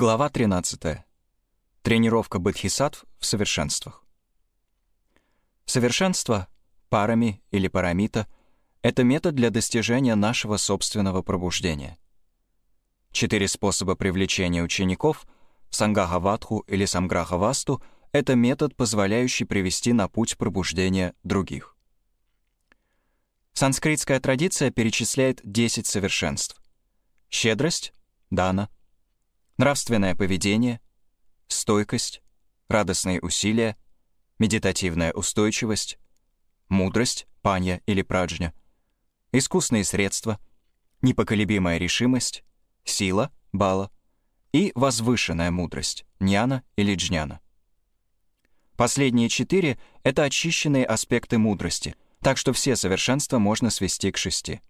Глава 13. Тренировка бодхисаттв в совершенствах. Совершенство, парами или парамита — это метод для достижения нашего собственного пробуждения. Четыре способа привлечения учеников — сангахаватху или самграхавасту — это метод, позволяющий привести на путь пробуждения других. Санскритская традиция перечисляет 10 совершенств. Щедрость — дана — нравственное поведение, стойкость, радостные усилия, медитативная устойчивость, мудрость, панья или праджня, искусные средства, непоколебимая решимость, сила, бала и возвышенная мудрость, ньяна или джняна. Последние четыре — это очищенные аспекты мудрости, так что все совершенства можно свести к шести.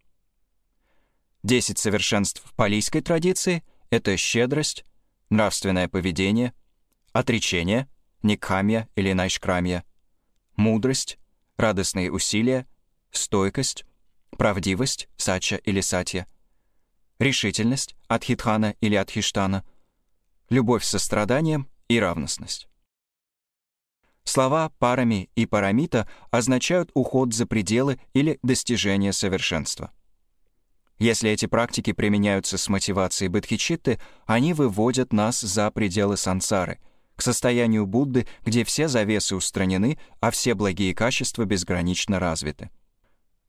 Десять совершенств в палийской традиции — это щедрость, нравственное поведение, отречение, никхамья или найшкрамья, мудрость, радостные усилия, стойкость, правдивость, сача или сатья, решительность, адхитхана или адхиштана, любовь со страданием и равностность. Слова парами и парамита означают уход за пределы или достижение совершенства. Если эти практики применяются с мотивацией бодхичитты, они выводят нас за пределы сансары, к состоянию Будды, где все завесы устранены, а все благие качества безгранично развиты.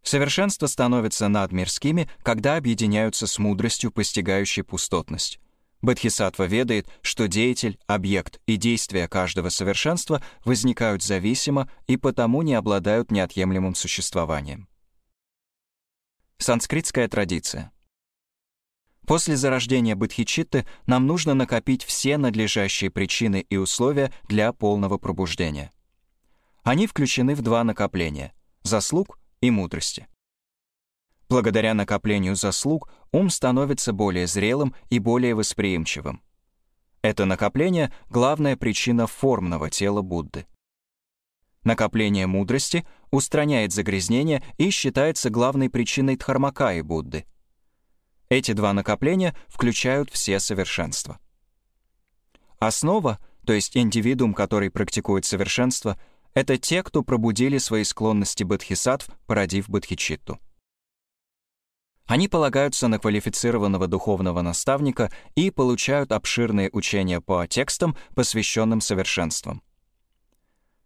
Совершенство становится надмирскими, когда объединяются с мудростью, постигающей пустотность. Бодхисаттва ведает, что деятель, объект и действия каждого совершенства возникают зависимо и потому не обладают неотъемлемым существованием. Санскритская традиция. После зарождения Бодхичитты нам нужно накопить все надлежащие причины и условия для полного пробуждения. Они включены в два накопления — заслуг и мудрости. Благодаря накоплению заслуг ум становится более зрелым и более восприимчивым. Это накопление — главная причина формного тела Будды. Накопление мудрости устраняет загрязнение и считается главной причиной Дхармакаи Будды. Эти два накопления включают все совершенства. Основа, то есть индивидуум, который практикует совершенство, это те, кто пробудили свои склонности бодхисаттв, породив бодхичитту. Они полагаются на квалифицированного духовного наставника и получают обширные учения по текстам, посвященным совершенствам.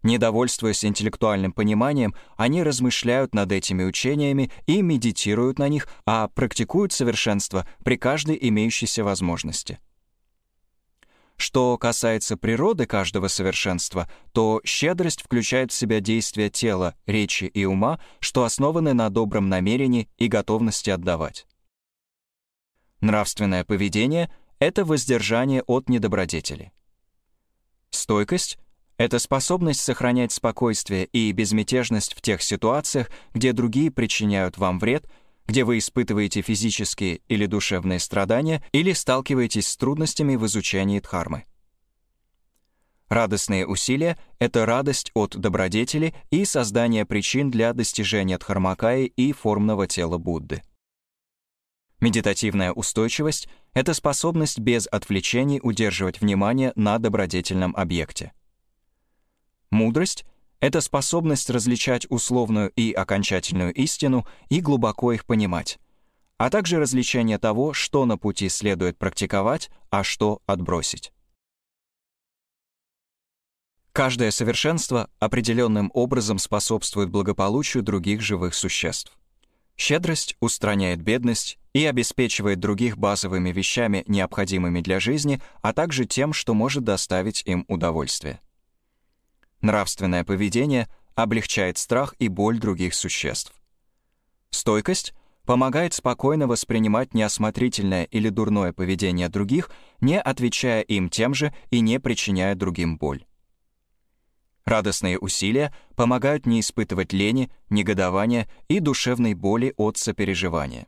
Недовольствуясь интеллектуальным пониманием, они размышляют над этими учениями и медитируют на них, а практикуют совершенство при каждой имеющейся возможности. Что касается природы каждого совершенства, то щедрость включает в себя действия тела, речи и ума, что основаны на добром намерении и готовности отдавать. Нравственное поведение — это воздержание от недобродетели. Стойкость это способность сохранять спокойствие и безмятежность в тех ситуациях, где другие причиняют вам вред, где вы испытываете физические или душевные страдания или сталкиваетесь с трудностями в изучении дхармы. Радостные усилия — это радость от добродетели и создание причин для достижения дхармакаи и формного тела Будды. Медитативная устойчивость — это способность без отвлечений удерживать внимание на добродетельном объекте. Мудрость — это способность различать условную и окончательную истину и глубоко их понимать, а также различение того, что на пути следует практиковать, а что отбросить. Каждое совершенство определенным образом способствует благополучию других живых существ. Щедрость устраняет бедность и обеспечивает других базовыми вещами, необходимыми для жизни, а также тем, что может доставить им удовольствие. Нравственное поведение облегчает страх и боль других существ. Стойкость помогает спокойно воспринимать неосмотрительное или дурное поведение других, не отвечая им тем же и не причиняя другим боль. Радостные усилия помогают не испытывать лени, негодования и душевной боли от сопереживания.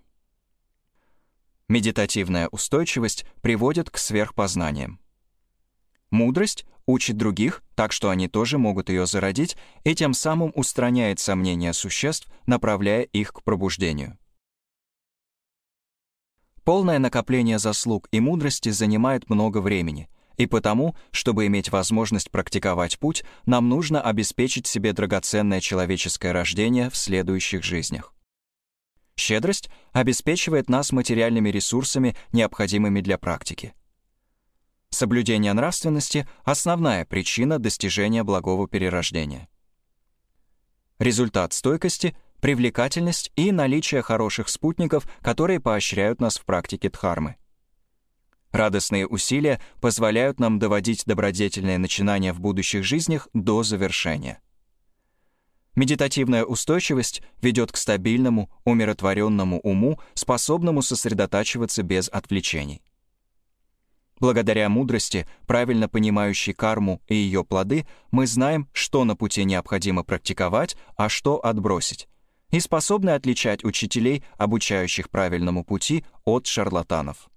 Медитативная устойчивость приводит к сверхпознаниям. Мудрость учит других, так что они тоже могут ее зародить, и тем самым устраняет сомнения существ, направляя их к пробуждению. Полное накопление заслуг и мудрости занимает много времени, и потому, чтобы иметь возможность практиковать путь, нам нужно обеспечить себе драгоценное человеческое рождение в следующих жизнях. Щедрость обеспечивает нас материальными ресурсами, необходимыми для практики. Соблюдение нравственности — основная причина достижения благого перерождения. Результат стойкости — привлекательность и наличие хороших спутников, которые поощряют нас в практике дхармы. Радостные усилия позволяют нам доводить добродетельные начинания в будущих жизнях до завершения. Медитативная устойчивость ведет к стабильному, умиротворенному уму, способному сосредотачиваться без отвлечений. Благодаря мудрости, правильно понимающей карму и ее плоды, мы знаем, что на пути необходимо практиковать, а что отбросить, и способны отличать учителей, обучающих правильному пути, от шарлатанов.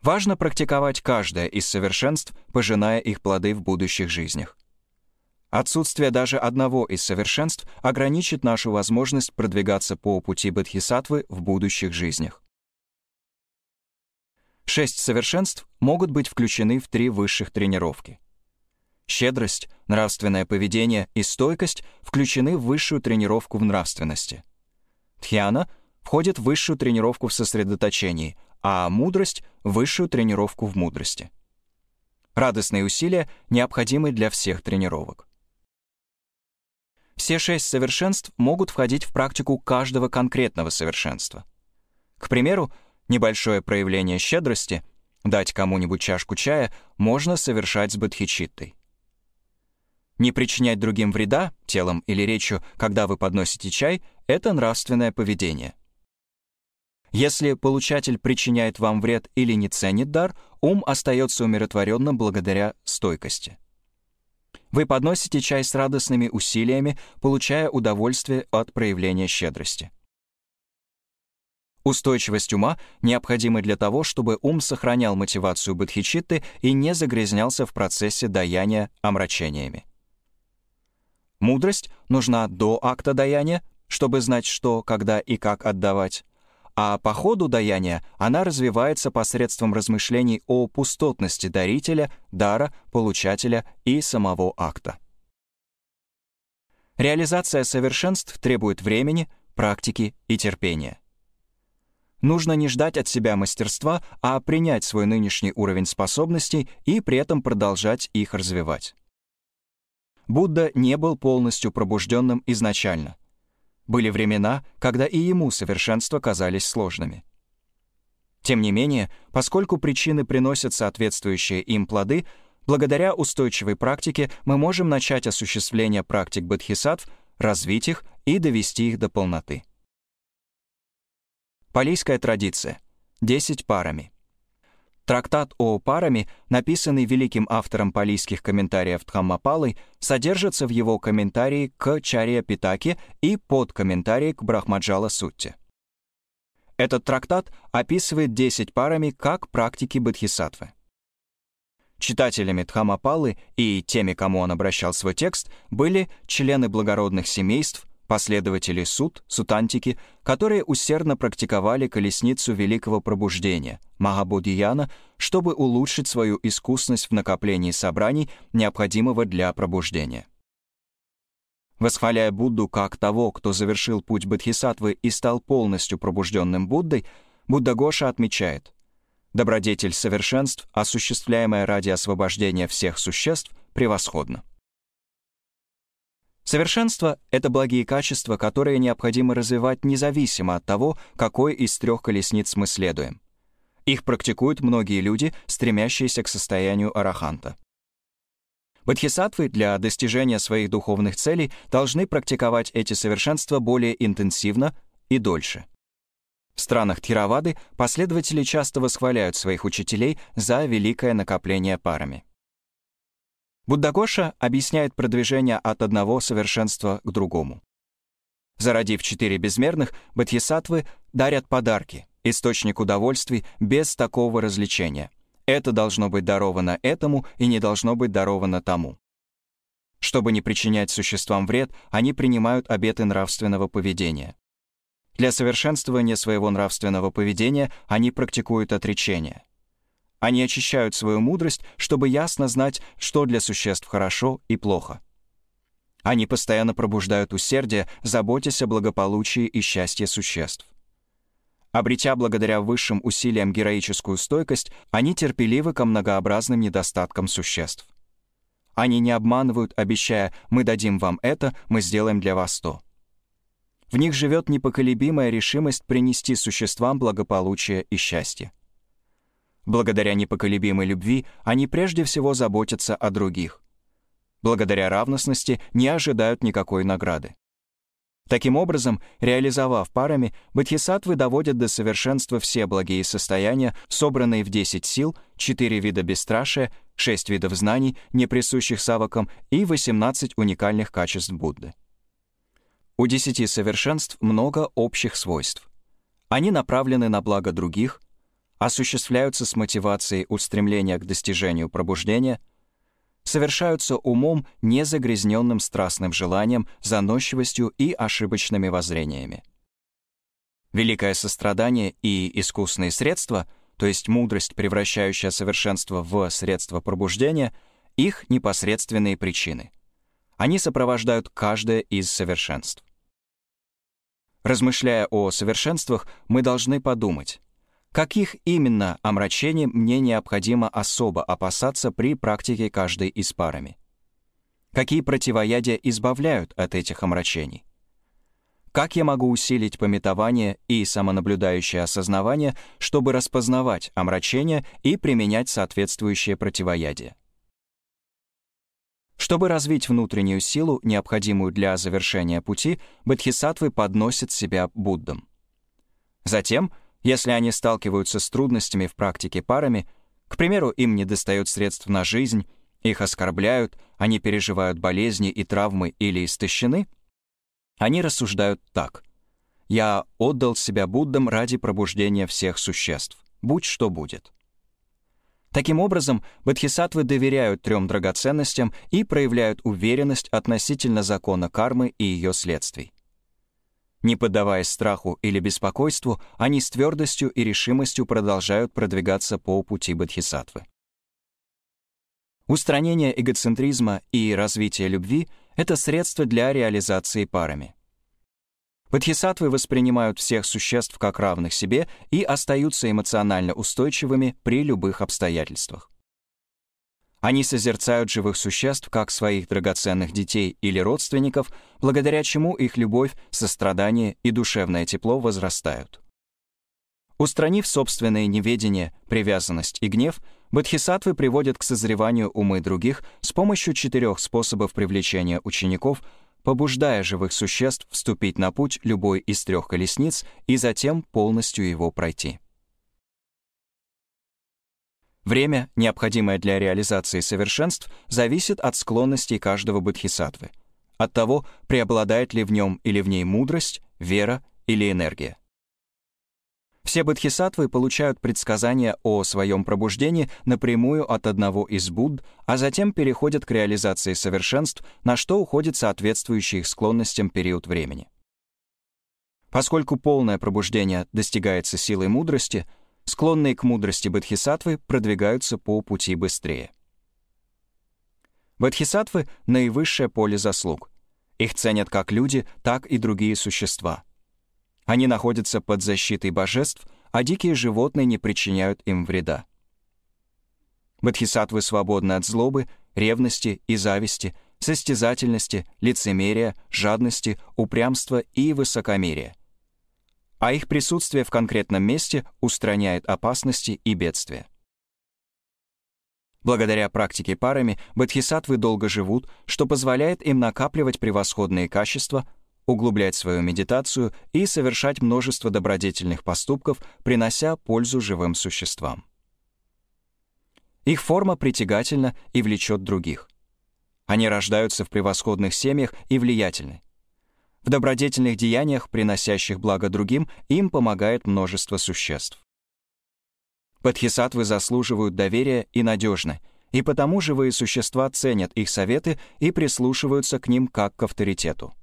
Важно практиковать каждое из совершенств, пожиная их плоды в будущих жизнях. Отсутствие даже одного из совершенств ограничит нашу возможность продвигаться по пути бодхисаттвы в будущих жизнях. Шесть совершенств могут быть включены в три высших тренировки. Щедрость, нравственное поведение и стойкость включены в высшую тренировку в нравственности. Тхьяна входит в высшую тренировку в сосредоточении — а мудрость — высшую тренировку в мудрости. Радостные усилия необходимы для всех тренировок. Все шесть совершенств могут входить в практику каждого конкретного совершенства. К примеру, небольшое проявление щедрости, дать кому-нибудь чашку чая, можно совершать с бодхичиттой. Не причинять другим вреда, телом или речью, когда вы подносите чай, это нравственное поведение. Если получатель причиняет вам вред или не ценит дар, ум остается умиротворенным благодаря стойкости. Вы подносите чай с радостными усилиями, получая удовольствие от проявления щедрости. Устойчивость ума необходима для того, чтобы ум сохранял мотивацию бодхичитты и не загрязнялся в процессе даяния омрачениями. Мудрость нужна до акта даяния, чтобы знать, что, когда и как отдавать а по ходу даяния она развивается посредством размышлений о пустотности дарителя, дара, получателя и самого акта. Реализация совершенств требует времени, практики и терпения. Нужно не ждать от себя мастерства, а принять свой нынешний уровень способностей и при этом продолжать их развивать. Будда не был полностью пробужденным изначально — были времена, когда и ему совершенства казались сложными. Тем не менее, поскольку причины приносят соответствующие им плоды, благодаря устойчивой практике мы можем начать осуществление практик бодхисаттв, развить их и довести их до полноты. Палийская традиция. Десять парами. Трактат о парами, написанный великим автором палийских комментариев Дхаммапалой, содержится в его комментарии к Чария Питаке и подкомментарии к Брахмаджала Сутте. Этот трактат описывает 10 парами как практики бодхисаттвы. Читателями Дхаммапалы и теми, кому он обращал свой текст, были члены благородных семейств, последователи суд, сутантики, которые усердно практиковали колесницу великого пробуждения, Махабудияна, чтобы улучшить свою искусность в накоплении собраний, необходимого для пробуждения. Восхваляя Будду как того, кто завершил путь Бодхисаттвы и стал полностью пробужденным Буддой, Будда Гоша отмечает, «Добродетель совершенств, осуществляемая ради освобождения всех существ, превосходна». Совершенство — это благие качества, которые необходимо развивать независимо от того, какой из трех колесниц мы следуем. Их практикуют многие люди, стремящиеся к состоянию араханта. Бодхисаттвы для достижения своих духовных целей должны практиковать эти совершенства более интенсивно и дольше. В странах Тхиравады последователи часто восхваляют своих учителей за великое накопление парами. Буддагоша объясняет продвижение от одного совершенства к другому. Зародив четыре безмерных, бодхисаттвы дарят подарки, источник удовольствий без такого развлечения. Это должно быть даровано этому и не должно быть даровано тому. Чтобы не причинять существам вред, они принимают обеты нравственного поведения. Для совершенствования своего нравственного поведения они практикуют отречение. Они очищают свою мудрость, чтобы ясно знать, что для существ хорошо и плохо. Они постоянно пробуждают усердие, заботясь о благополучии и счастье существ. Обретя благодаря высшим усилиям героическую стойкость, они терпеливы ко многообразным недостаткам существ. Они не обманывают, обещая «мы дадим вам это, мы сделаем для вас то». В них живет непоколебимая решимость принести существам благополучие и счастье. Благодаря непоколебимой любви они прежде всего заботятся о других. Благодаря равностности не ожидают никакой награды. Таким образом, реализовав парами, бодхисаттвы доводят до совершенства все благие состояния, собранные в 10 сил, 4 вида бесстрашия, 6 видов знаний, не присущих савакам, и 18 уникальных качеств Будды. У десяти совершенств много общих свойств. Они направлены на благо других, осуществляются с мотивацией устремления к достижению пробуждения, совершаются умом, не загрязненным страстным желанием, заносчивостью и ошибочными воззрениями. Великое сострадание и искусные средства, то есть мудрость, превращающая совершенство в средство пробуждения, их непосредственные причины. Они сопровождают каждое из совершенств. Размышляя о совершенствах, мы должны подумать, Каких именно омрачений мне необходимо особо опасаться при практике каждой из парами? Какие противоядия избавляют от этих омрачений? Как я могу усилить пометование и самонаблюдающее осознавание, чтобы распознавать омрачения и применять соответствующее противоядие? Чтобы развить внутреннюю силу, необходимую для завершения пути, бодхисаттвы подносят себя Буддам. Затем — если они сталкиваются с трудностями в практике парами, к примеру, им недостает средств на жизнь, их оскорбляют, они переживают болезни и травмы или истощены, они рассуждают так. «Я отдал себя Буддам ради пробуждения всех существ, будь что будет». Таким образом, бодхисаттвы доверяют трем драгоценностям и проявляют уверенность относительно закона кармы и ее следствий. Не поддаваясь страху или беспокойству, они с твердостью и решимостью продолжают продвигаться по пути бодхисаттвы. Устранение эгоцентризма и развитие любви — это средство для реализации парами. Бодхисаттвы воспринимают всех существ как равных себе и остаются эмоционально устойчивыми при любых обстоятельствах. Они созерцают живых существ как своих драгоценных детей или родственников, благодаря чему их любовь, сострадание и душевное тепло возрастают. Устранив собственное неведение, привязанность и гнев, бодхисаттвы приводят к созреванию умы других с помощью четырех способов привлечения учеников, побуждая живых существ вступить на путь любой из трех колесниц и затем полностью его пройти. Время, необходимое для реализации совершенств, зависит от склонностей каждого бодхисаттвы, от того, преобладает ли в нем или в ней мудрость, вера или энергия. Все бодхисаттвы получают предсказания о своем пробуждении напрямую от одного из Будд, а затем переходят к реализации совершенств, на что уходит соответствующий их склонностям период времени. Поскольку полное пробуждение достигается силой мудрости, склонные к мудрости бодхисаттвы продвигаются по пути быстрее. Бодхисаттвы — наивысшее поле заслуг. Их ценят как люди, так и другие существа. Они находятся под защитой божеств, а дикие животные не причиняют им вреда. Бодхисаттвы свободны от злобы, ревности и зависти, состязательности, лицемерия, жадности, упрямства и высокомерия а их присутствие в конкретном месте устраняет опасности и бедствия. Благодаря практике парами бодхисаттвы долго живут, что позволяет им накапливать превосходные качества, углублять свою медитацию и совершать множество добродетельных поступков, принося пользу живым существам. Их форма притягательна и влечет других. Они рождаются в превосходных семьях и влиятельны. В добродетельных деяниях, приносящих благо другим, им помогает множество существ. Бодхисаттвы заслуживают доверия и надежны, и потому живые существа ценят их советы и прислушиваются к ним как к авторитету.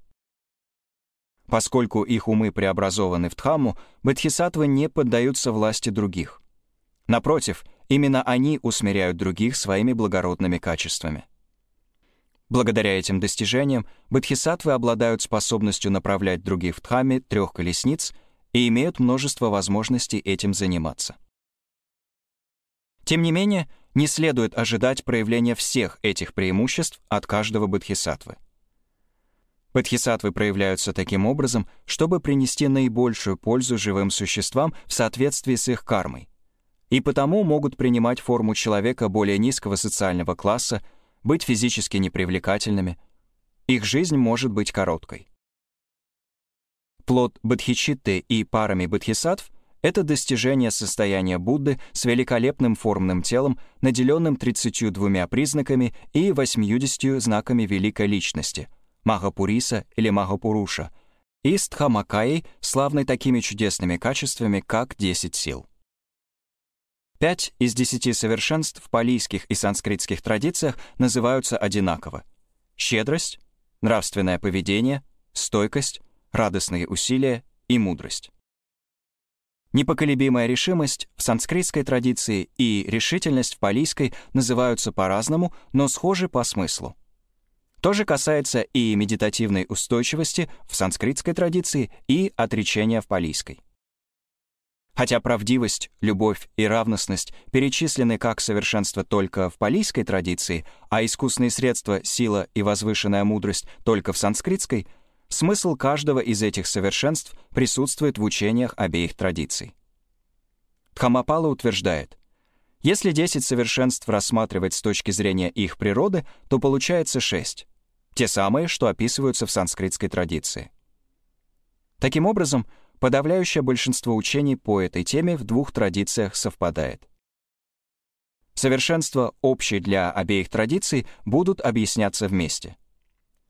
Поскольку их умы преобразованы в Дхамму, бодхисаттвы не поддаются власти других. Напротив, именно они усмиряют других своими благородными качествами. Благодаря этим достижениям бодхисаттвы обладают способностью направлять других в Дхамме трех колесниц и имеют множество возможностей этим заниматься. Тем не менее, не следует ожидать проявления всех этих преимуществ от каждого бодхисаттвы. Бодхисаттвы проявляются таким образом, чтобы принести наибольшую пользу живым существам в соответствии с их кармой, и потому могут принимать форму человека более низкого социального класса, быть физически непривлекательными. Их жизнь может быть короткой. Плод бодхичитты и парами бодхисаттв — это достижение состояния Будды с великолепным формным телом, наделенным 32 признаками и 80 знаками великой личности — Махапуриса или Махапуруша, и Стхамакаей, славной такими чудесными качествами, как 10 сил. Пять из десяти совершенств в палийских и санскритских традициях называются одинаково. Щедрость, нравственное поведение, стойкость, радостные усилия и мудрость. Непоколебимая решимость в санскритской традиции и решительность в палийской называются по-разному, но схожи по смыслу. То же касается и медитативной устойчивости в санскритской традиции и отречения в палийской. Хотя правдивость, любовь и равностность перечислены как совершенство только в палийской традиции, а искусные средства, сила и возвышенная мудрость только в санскритской, смысл каждого из этих совершенств присутствует в учениях обеих традиций. Дхамапала утверждает, если 10 совершенств рассматривать с точки зрения их природы, то получается 6 те самые, что описываются в санскритской традиции. Таким образом, подавляющее большинство учений по этой теме в двух традициях совпадает. Совершенства, общие для обеих традиций, будут объясняться вместе.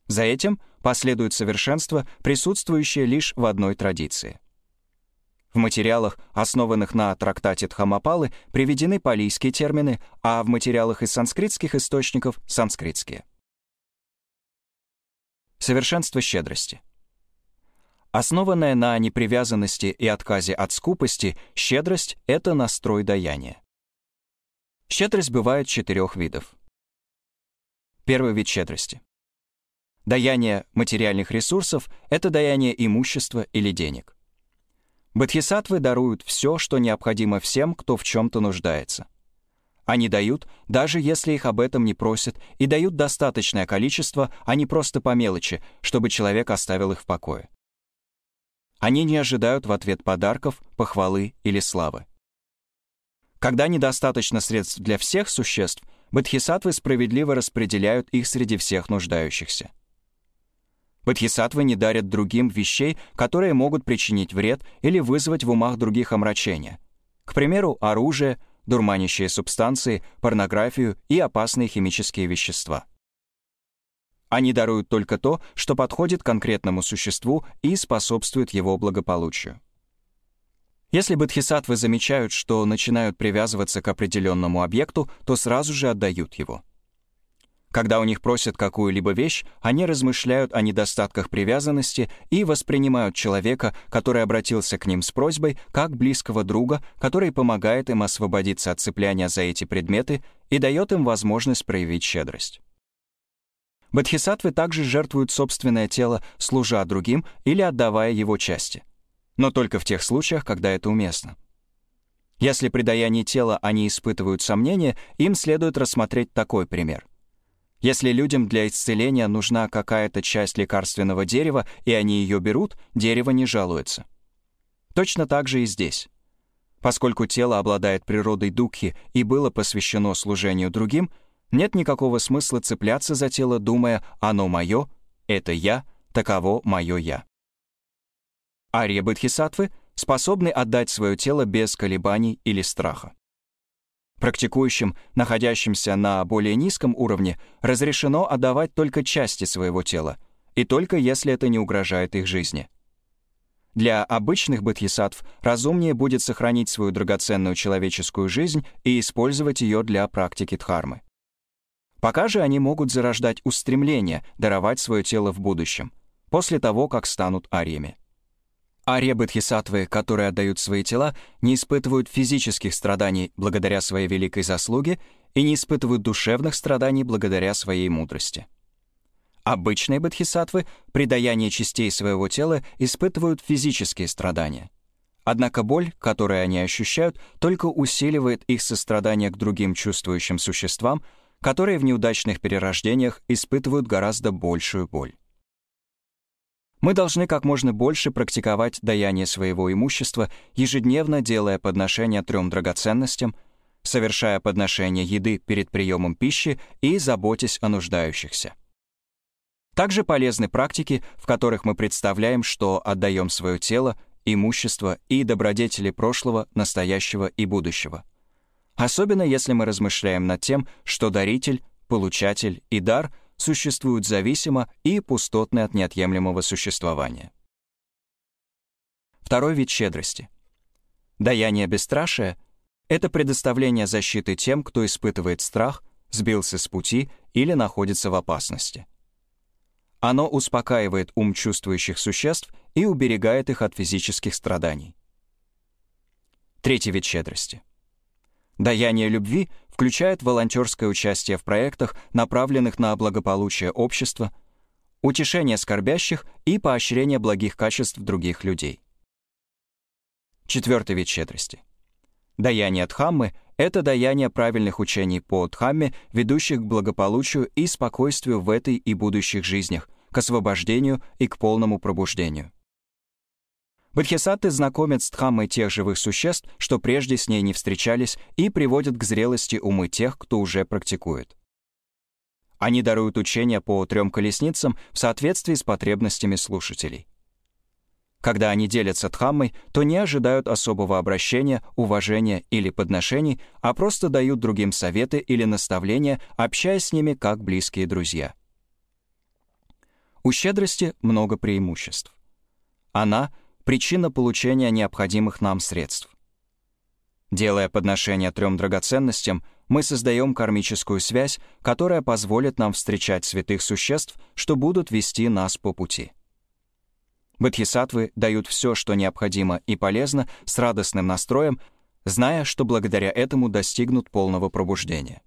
За этим последует совершенство, присутствующее лишь в одной традиции. В материалах, основанных на трактате Дхамапалы, приведены палийские термины, а в материалах из санскритских источников — санскритские. Совершенство щедрости. Основанная на непривязанности и отказе от скупости, щедрость — это настрой даяния. Щедрость бывает четырех видов. Первый вид щедрости. Даяние материальных ресурсов — это даяние имущества или денег. Бодхисаттвы даруют все, что необходимо всем, кто в чем-то нуждается. Они дают, даже если их об этом не просят, и дают достаточное количество, а не просто по мелочи, чтобы человек оставил их в покое. Они не ожидают в ответ подарков, похвалы или славы. Когда недостаточно средств для всех существ, бодхисаттвы справедливо распределяют их среди всех нуждающихся. Бодхисаттвы не дарят другим вещей, которые могут причинить вред или вызвать в умах других омрачения. К примеру, оружие — дурманящие субстанции, порнографию и опасные химические вещества. Они даруют только то, что подходит конкретному существу и способствует его благополучию. Если бодхисаттвы замечают, что начинают привязываться к определенному объекту, то сразу же отдают его. Когда у них просят какую-либо вещь, они размышляют о недостатках привязанности и воспринимают человека, который обратился к ним с просьбой, как близкого друга, который помогает им освободиться от цепляния за эти предметы и дает им возможность проявить щедрость. Бодхисаттвы также жертвуют собственное тело, служа другим или отдавая его части. Но только в тех случаях, когда это уместно. Если при даянии тела они испытывают сомнения, им следует рассмотреть такой пример — если людям для исцеления нужна какая-то часть лекарственного дерева, и они ее берут, дерево не жалуется. Точно так же и здесь. Поскольку тело обладает природой духи и было посвящено служению другим, нет никакого смысла цепляться за тело, думая «оно мое», «это я», «таково мое я». Ария Бодхисаттвы способны отдать свое тело без колебаний или страха. Практикующим, находящимся на более низком уровне, разрешено отдавать только части своего тела, и только если это не угрожает их жизни. Для обычных бодхисаттв разумнее будет сохранить свою драгоценную человеческую жизнь и использовать ее для практики дхармы. Пока же они могут зарождать устремление даровать свое тело в будущем. после того, как станут арьями. Арья бодхисаттвы, которые отдают свои тела, не испытывают физических страданий благодаря своей великой заслуге и не испытывают душевных страданий благодаря своей мудрости. Обычные бодхисаттвы при даянии частей своего тела испытывают физические страдания. Однако боль, которую они ощущают, только усиливает их сострадание к другим чувствующим существам, которые в неудачных перерождениях испытывают гораздо большую боль. Мы должны как можно больше практиковать даяние своего имущества, ежедневно делая подношения трем драгоценностям, совершая подношение еды перед приемом пищи и заботясь о нуждающихся. Также полезны практики, в которых мы представляем, что отдаем свое тело, имущество и добродетели прошлого, настоящего и будущего. Особенно если мы размышляем над тем, что даритель, получатель и дар — существуют зависимо и пустотны от неотъемлемого существования. Второй вид щедрости. Даяние бесстрашия — это предоставление защиты тем, кто испытывает страх, сбился с пути или находится в опасности. Оно успокаивает ум чувствующих существ и уберегает их от физических страданий. Третий вид щедрости — Даяние любви включает волонтерское участие в проектах, направленных на благополучие общества, утешение скорбящих и поощрение благих качеств других людей. Четвертый вид щедрости. Даяние Дхаммы — это даяние правильных учений по Дхамме, ведущих к благополучию и спокойствию в этой и будущих жизнях, к освобождению и к полному пробуждению. Бодхисаттвы знакомят с Дхаммой тех живых существ, что прежде с ней не встречались, и приводят к зрелости умы тех, кто уже практикует. Они даруют учения по трем колесницам в соответствии с потребностями слушателей. Когда они делятся Дхаммой, то не ожидают особого обращения, уважения или подношений, а просто дают другим советы или наставления, общаясь с ними как близкие друзья. У щедрости много преимуществ. Она — причина получения необходимых нам средств. Делая подношение трем драгоценностям, мы создаем кармическую связь, которая позволит нам встречать святых существ, что будут вести нас по пути. Бодхисаттвы дают все, что необходимо и полезно, с радостным настроем, зная, что благодаря этому достигнут полного пробуждения.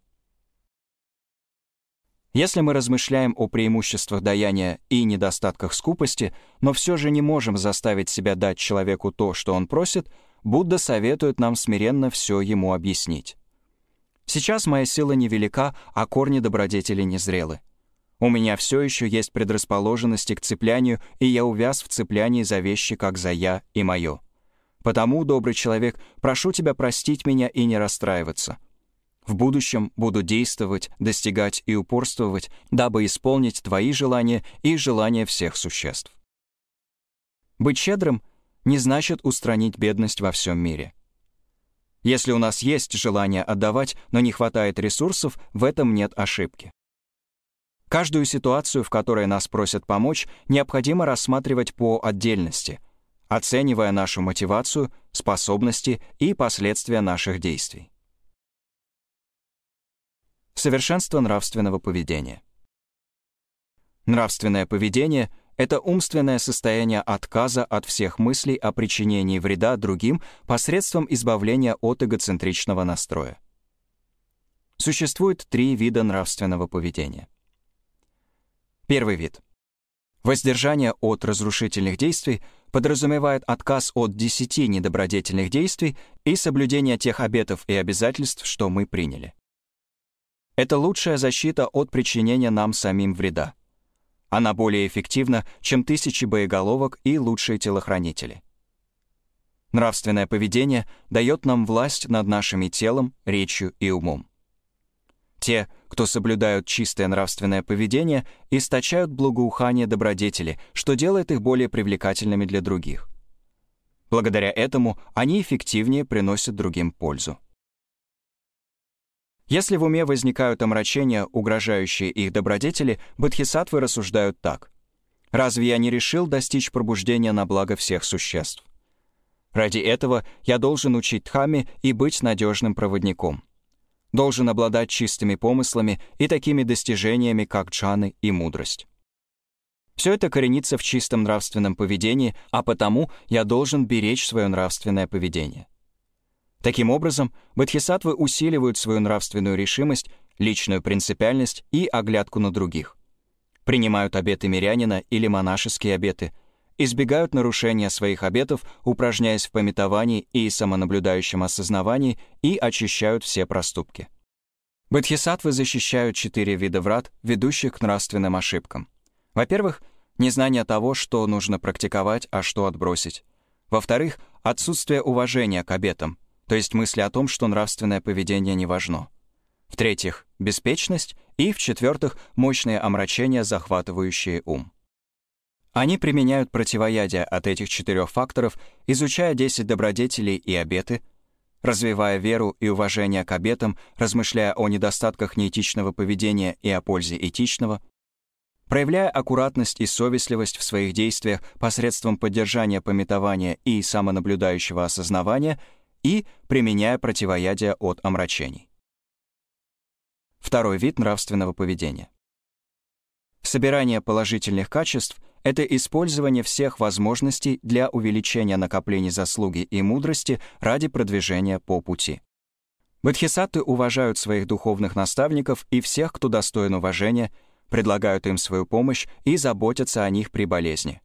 Если мы размышляем о преимуществах даяния и недостатках скупости, но все же не можем заставить себя дать человеку то, что он просит, Будда советует нам смиренно все ему объяснить. Сейчас моя сила невелика, а корни добродетели незрелы. У меня все еще есть предрасположенности к цеплянию, и я увяз в цеплянии за вещи, как за «я» и «моё». Потому, добрый человек, прошу тебя простить меня и не расстраиваться — в будущем буду действовать, достигать и упорствовать, дабы исполнить твои желания и желания всех существ. Быть щедрым не значит устранить бедность во всем мире. Если у нас есть желание отдавать, но не хватает ресурсов, в этом нет ошибки. Каждую ситуацию, в которой нас просят помочь, необходимо рассматривать по отдельности, оценивая нашу мотивацию, способности и последствия наших действий. Совершенство нравственного поведения. Нравственное поведение — это умственное состояние отказа от всех мыслей о причинении вреда другим посредством избавления от эгоцентричного настроя. Существует три вида нравственного поведения. Первый вид. Воздержание от разрушительных действий подразумевает отказ от десяти недобродетельных действий и соблюдение тех обетов и обязательств, что мы приняли. Это лучшая защита от причинения нам самим вреда. Она более эффективна, чем тысячи боеголовок и лучшие телохранители. Нравственное поведение дает нам власть над нашими телом, речью и умом. Те, кто соблюдают чистое нравственное поведение, источают благоухание добродетели, что делает их более привлекательными для других. Благодаря этому они эффективнее приносят другим пользу. Если в уме возникают омрачения, угрожающие их добродетели, бодхисаттвы рассуждают так. «Разве я не решил достичь пробуждения на благо всех существ? Ради этого я должен учить Дхамме и быть надежным проводником. Должен обладать чистыми помыслами и такими достижениями, как джаны и мудрость. Все это коренится в чистом нравственном поведении, а потому я должен беречь свое нравственное поведение. Таким образом, бодхисаттвы усиливают свою нравственную решимость, личную принципиальность и оглядку на других. Принимают обеты мирянина или монашеские обеты, избегают нарушения своих обетов, упражняясь в пометовании и самонаблюдающем осознавании и очищают все проступки. Бодхисаттвы защищают четыре вида врат, ведущих к нравственным ошибкам. Во-первых, незнание того, что нужно практиковать, а что отбросить. Во-вторых, отсутствие уважения к обетам, то есть мысли о том, что нравственное поведение не важно. В-третьих, беспечность. И, в-четвертых, мощные омрачения, захватывающие ум. Они применяют противоядие от этих четырех факторов, изучая 10 добродетелей и обеты, развивая веру и уважение к обетам, размышляя о недостатках неэтичного поведения и о пользе этичного, проявляя аккуратность и совестливость в своих действиях посредством поддержания пометования и самонаблюдающего осознавания и применяя противоядие от омрачений. Второй вид нравственного поведения. Собирание положительных качеств — это использование всех возможностей для увеличения накоплений заслуги и мудрости ради продвижения по пути. Бодхисаттвы уважают своих духовных наставников и всех, кто достоин уважения — предлагают им свою помощь и заботятся о них при болезни.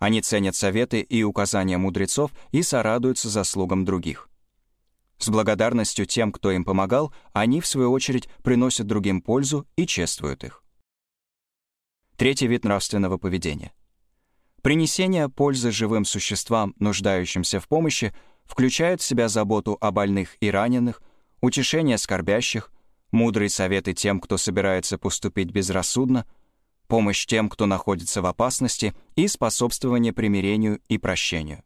Они ценят советы и указания мудрецов и сорадуются заслугам других. С благодарностью тем, кто им помогал, они, в свою очередь, приносят другим пользу и чествуют их. Третий вид нравственного поведения. Принесение пользы живым существам, нуждающимся в помощи, включает в себя заботу о больных и раненых, утешение скорбящих, мудрые советы тем, кто собирается поступить безрассудно, помощь тем, кто находится в опасности, и способствование примирению и прощению.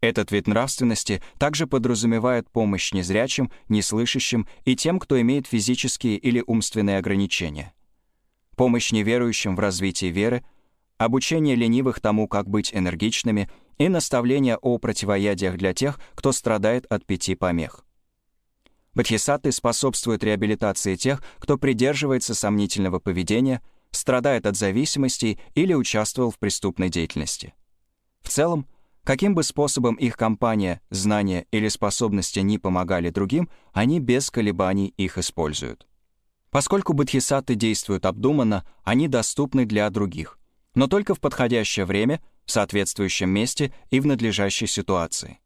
Этот вид нравственности также подразумевает помощь незрячим, неслышащим и тем, кто имеет физические или умственные ограничения. Помощь неверующим в развитии веры, обучение ленивых тому, как быть энергичными, и наставление о противоядиях для тех, кто страдает от пяти помех. Бодхисаттвы способствуют реабилитации тех, кто придерживается сомнительного поведения, страдает от зависимости или участвовал в преступной деятельности. В целом, каким бы способом их компания, знания или способности не помогали другим, они без колебаний их используют. Поскольку бодхисатты действуют обдуманно, они доступны для других, но только в подходящее время, в соответствующем месте и в надлежащей ситуации.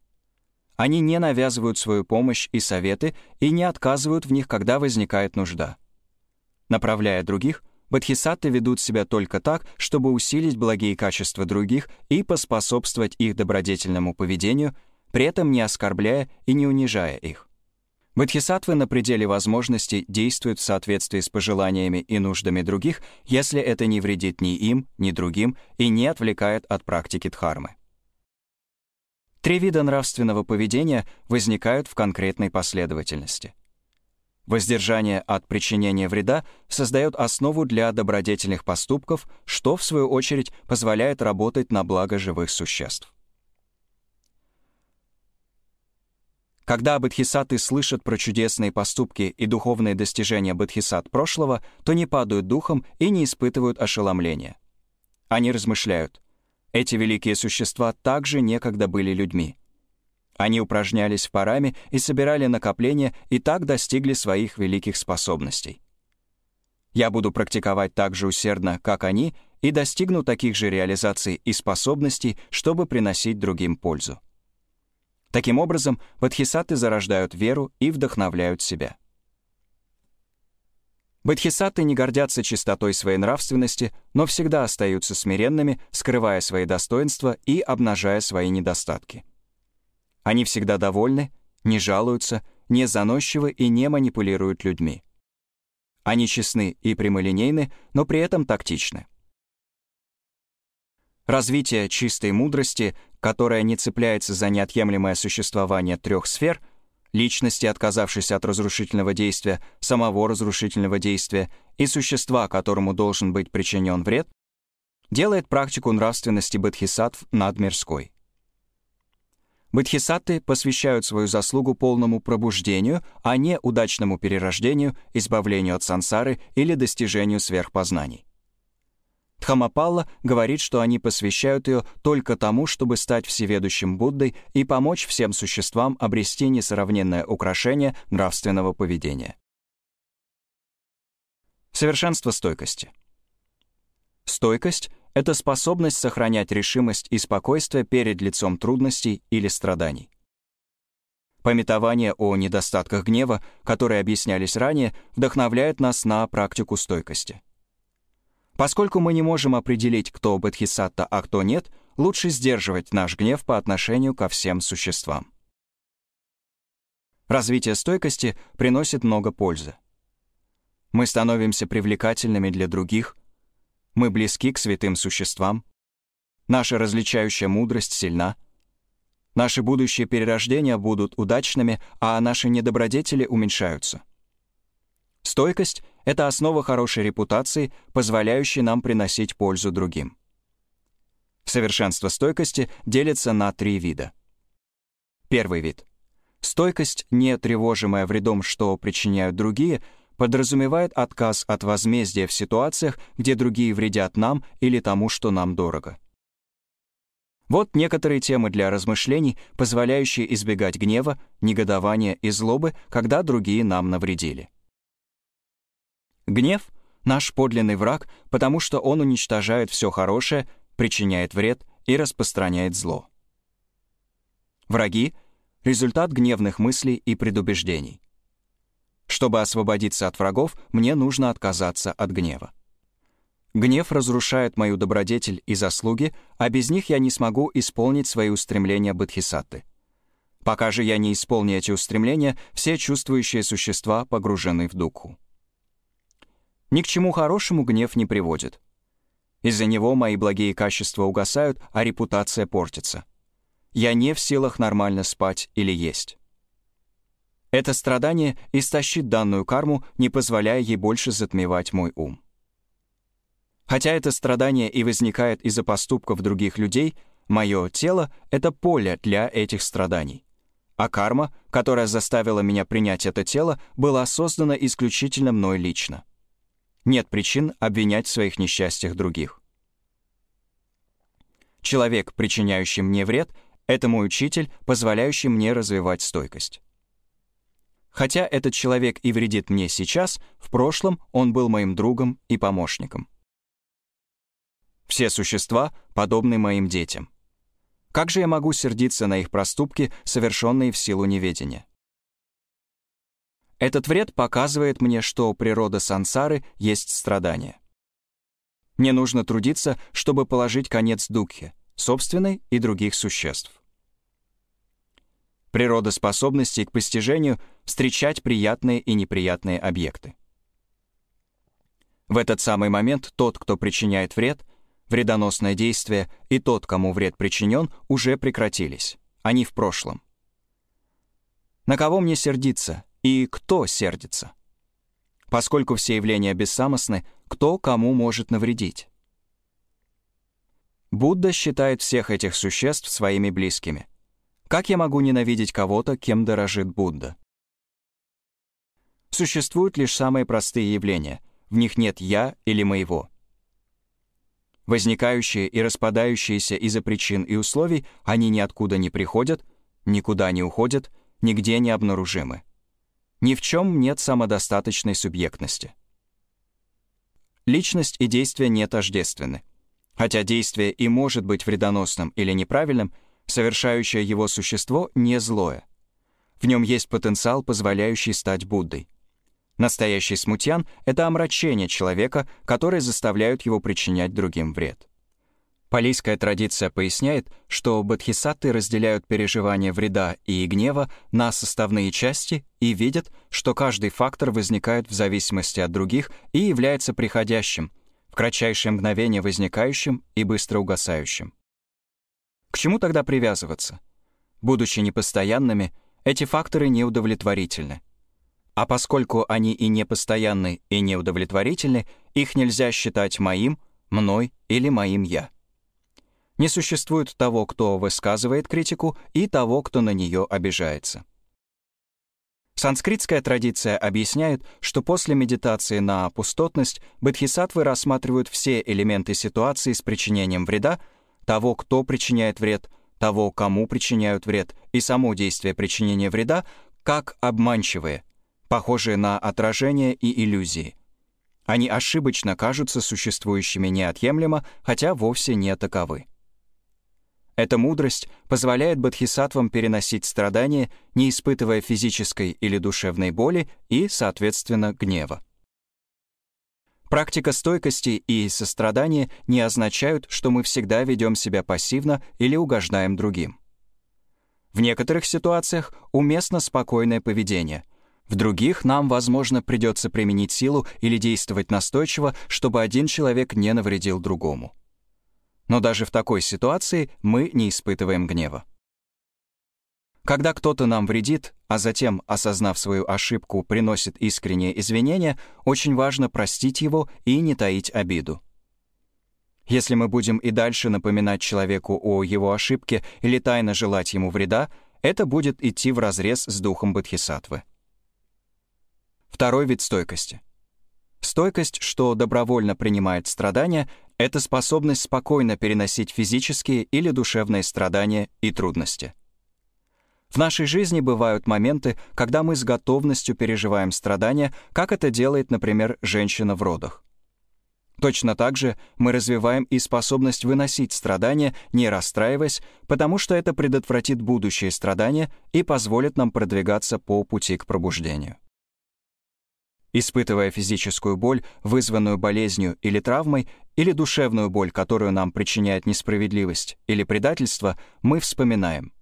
Они не навязывают свою помощь и советы и не отказывают в них, когда возникает нужда. Направляя других, бодхисатты ведут себя только так, чтобы усилить благие качества других и поспособствовать их добродетельному поведению, при этом не оскорбляя и не унижая их. Бодхисаттвы на пределе возможностей действуют в соответствии с пожеланиями и нуждами других, если это не вредит ни им, ни другим и не отвлекает от практики дхармы. Три вида нравственного поведения возникают в конкретной последовательности. Воздержание от причинения вреда создает основу для добродетельных поступков, что, в свою очередь, позволяет работать на благо живых существ. Когда бодхисатты слышат про чудесные поступки и духовные достижения бодхисат прошлого, то не падают духом и не испытывают ошеломления. Они размышляют, эти великие существа также некогда были людьми. Они упражнялись в параме и собирали накопления и так достигли своих великих способностей. Я буду практиковать так же усердно, как они, и достигну таких же реализаций и способностей, чтобы приносить другим пользу. Таким образом, бодхисатты зарождают веру и вдохновляют себя. Бодхисатты не гордятся чистотой своей нравственности, но всегда остаются смиренными, скрывая свои достоинства и обнажая свои недостатки. Они всегда довольны, не жалуются, не заносчивы и не манипулируют людьми. Они честны и прямолинейны, но при этом тактичны. Развитие чистой мудрости, которая не цепляется за неотъемлемое существование трех сфер — личности, отказавшейся от разрушительного действия, самого разрушительного действия и существа, которому должен быть причинен вред, делает практику нравственности бодхисаттв надмирской. Бодхисатты посвящают свою заслугу полному пробуждению, а не удачному перерождению, избавлению от сансары или достижению сверхпознаний. Дхамапалла говорит, что они посвящают ее только тому, чтобы стать всеведущим Буддой и помочь всем существам обрести несравненное украшение нравственного поведения. Совершенство стойкости. Стойкость — это способность сохранять решимость и спокойствие перед лицом трудностей или страданий. Пометование о недостатках гнева, которые объяснялись ранее, вдохновляет нас на практику стойкости. Поскольку мы не можем определить, кто бодхисатта, а кто нет, лучше сдерживать наш гнев по отношению ко всем существам. Развитие стойкости приносит много пользы. Мы становимся привлекательными для других, мы близки к святым существам, наша различающая мудрость сильна — Наши будущие перерождения будут удачными, а наши недобродетели уменьшаются. Стойкость — это основа хорошей репутации, позволяющей нам приносить пользу другим. Совершенство стойкости делится на три вида. Первый вид. Стойкость, не тревожимая вредом, что причиняют другие, подразумевает отказ от возмездия в ситуациях, где другие вредят нам или тому, что нам дорого. Вот некоторые темы для размышлений, позволяющие избегать гнева, негодования и злобы, когда другие нам навредили. Гнев — наш подлинный враг, потому что он уничтожает все хорошее, причиняет вред и распространяет зло. Враги — результат гневных мыслей и предубеждений. Чтобы освободиться от врагов, мне нужно отказаться от гнева. Гнев разрушает мою добродетель и заслуги, а без них я не смогу исполнить свои устремления бодхисатты. Пока же я не исполню эти устремления, все чувствующие существа погружены в духу. Ни к чему хорошему гнев не приводит. Из-за него мои благие качества угасают, а репутация портится. Я не в силах нормально спать или есть. Это страдание истощит данную карму, не позволяя ей больше затмевать мой ум. Хотя это страдание и возникает из-за поступков других людей, мое тело — это поле для этих страданий. А карма, которая заставила меня принять это тело, была создана исключительно мной лично. Нет причин обвинять в своих несчастьях других. Человек, причиняющий мне вред, — это мой учитель, позволяющий мне развивать стойкость. Хотя этот человек и вредит мне сейчас, в прошлом он был моим другом и помощником. Все существа подобны моим детям. Как же я могу сердиться на их проступки, совершенные в силу неведения? Этот вред показывает мне, что природа сансары есть страдание. Мне нужно трудиться, чтобы положить конец духе, собственной и других существ. Природа способностей к постижению — встречать приятные и неприятные объекты. В этот самый момент тот, кто причиняет вред — Вредоносное действие и тот, кому вред причинен, уже прекратились. Они в прошлом. На кого мне сердиться и кто сердится? Поскольку все явления бессамостны, кто кому может навредить? Будда считает всех этих существ своими близкими. Как я могу ненавидеть кого-то, кем дорожит Будда? Существуют лишь самые простые явления. В них нет «я» или «моего». Возникающие и распадающиеся из-за причин и условий, они ниоткуда не приходят, никуда не уходят, нигде не обнаружимы. Ни в чем нет самодостаточной субъектности. Личность и действие не тождественны. Хотя действие и может быть вредоносным или неправильным, совершающее его существо не злое. В нем есть потенциал, позволяющий стать Буддой. Настоящий смутьян — это омрачение человека, которые заставляют его причинять другим вред. Палийская традиция поясняет, что бодхисатты разделяют переживания вреда и гнева на составные части и видят, что каждый фактор возникает в зависимости от других и является приходящим, в кратчайшее мгновение возникающим и быстро угасающим. К чему тогда привязываться? Будучи непостоянными, эти факторы неудовлетворительны. А поскольку они и непостоянны, и неудовлетворительны, их нельзя считать моим, мной или моим «я». Не существует того, кто высказывает критику, и того, кто на нее обижается. Санскритская традиция объясняет, что после медитации на пустотность бодхисаттвы рассматривают все элементы ситуации с причинением вреда, того, кто причиняет вред, того, кому причиняют вред, и само действие причинения вреда, как обманчивые, похожие на отражение и иллюзии. Они ошибочно кажутся существующими неотъемлемо, хотя вовсе не таковы. Эта мудрость позволяет бодхисаттвам переносить страдания, не испытывая физической или душевной боли и, соответственно, гнева. Практика стойкости и сострадания не означают, что мы всегда ведем себя пассивно или угождаем другим. В некоторых ситуациях уместно спокойное поведение. В других нам, возможно, придется применить силу или действовать настойчиво, чтобы один человек не навредил другому но даже в такой ситуации мы не испытываем гнева. Когда кто-то нам вредит, а затем, осознав свою ошибку, приносит искренние извинения, очень важно простить его и не таить обиду. Если мы будем и дальше напоминать человеку о его ошибке или тайно желать ему вреда, это будет идти вразрез с духом бодхисаттвы. Второй вид стойкости. Стойкость, что добровольно принимает страдания, это способность спокойно переносить физические или душевные страдания и трудности. В нашей жизни бывают моменты, когда мы с готовностью переживаем страдания, как это делает, например, женщина в родах. Точно так же мы развиваем и способность выносить страдания, не расстраиваясь, потому что это предотвратит будущие страдания и позволит нам продвигаться по пути к пробуждению. Испытывая физическую боль, вызванную болезнью или травмой, или душевную боль, которую нам причиняет несправедливость или предательство, мы вспоминаем.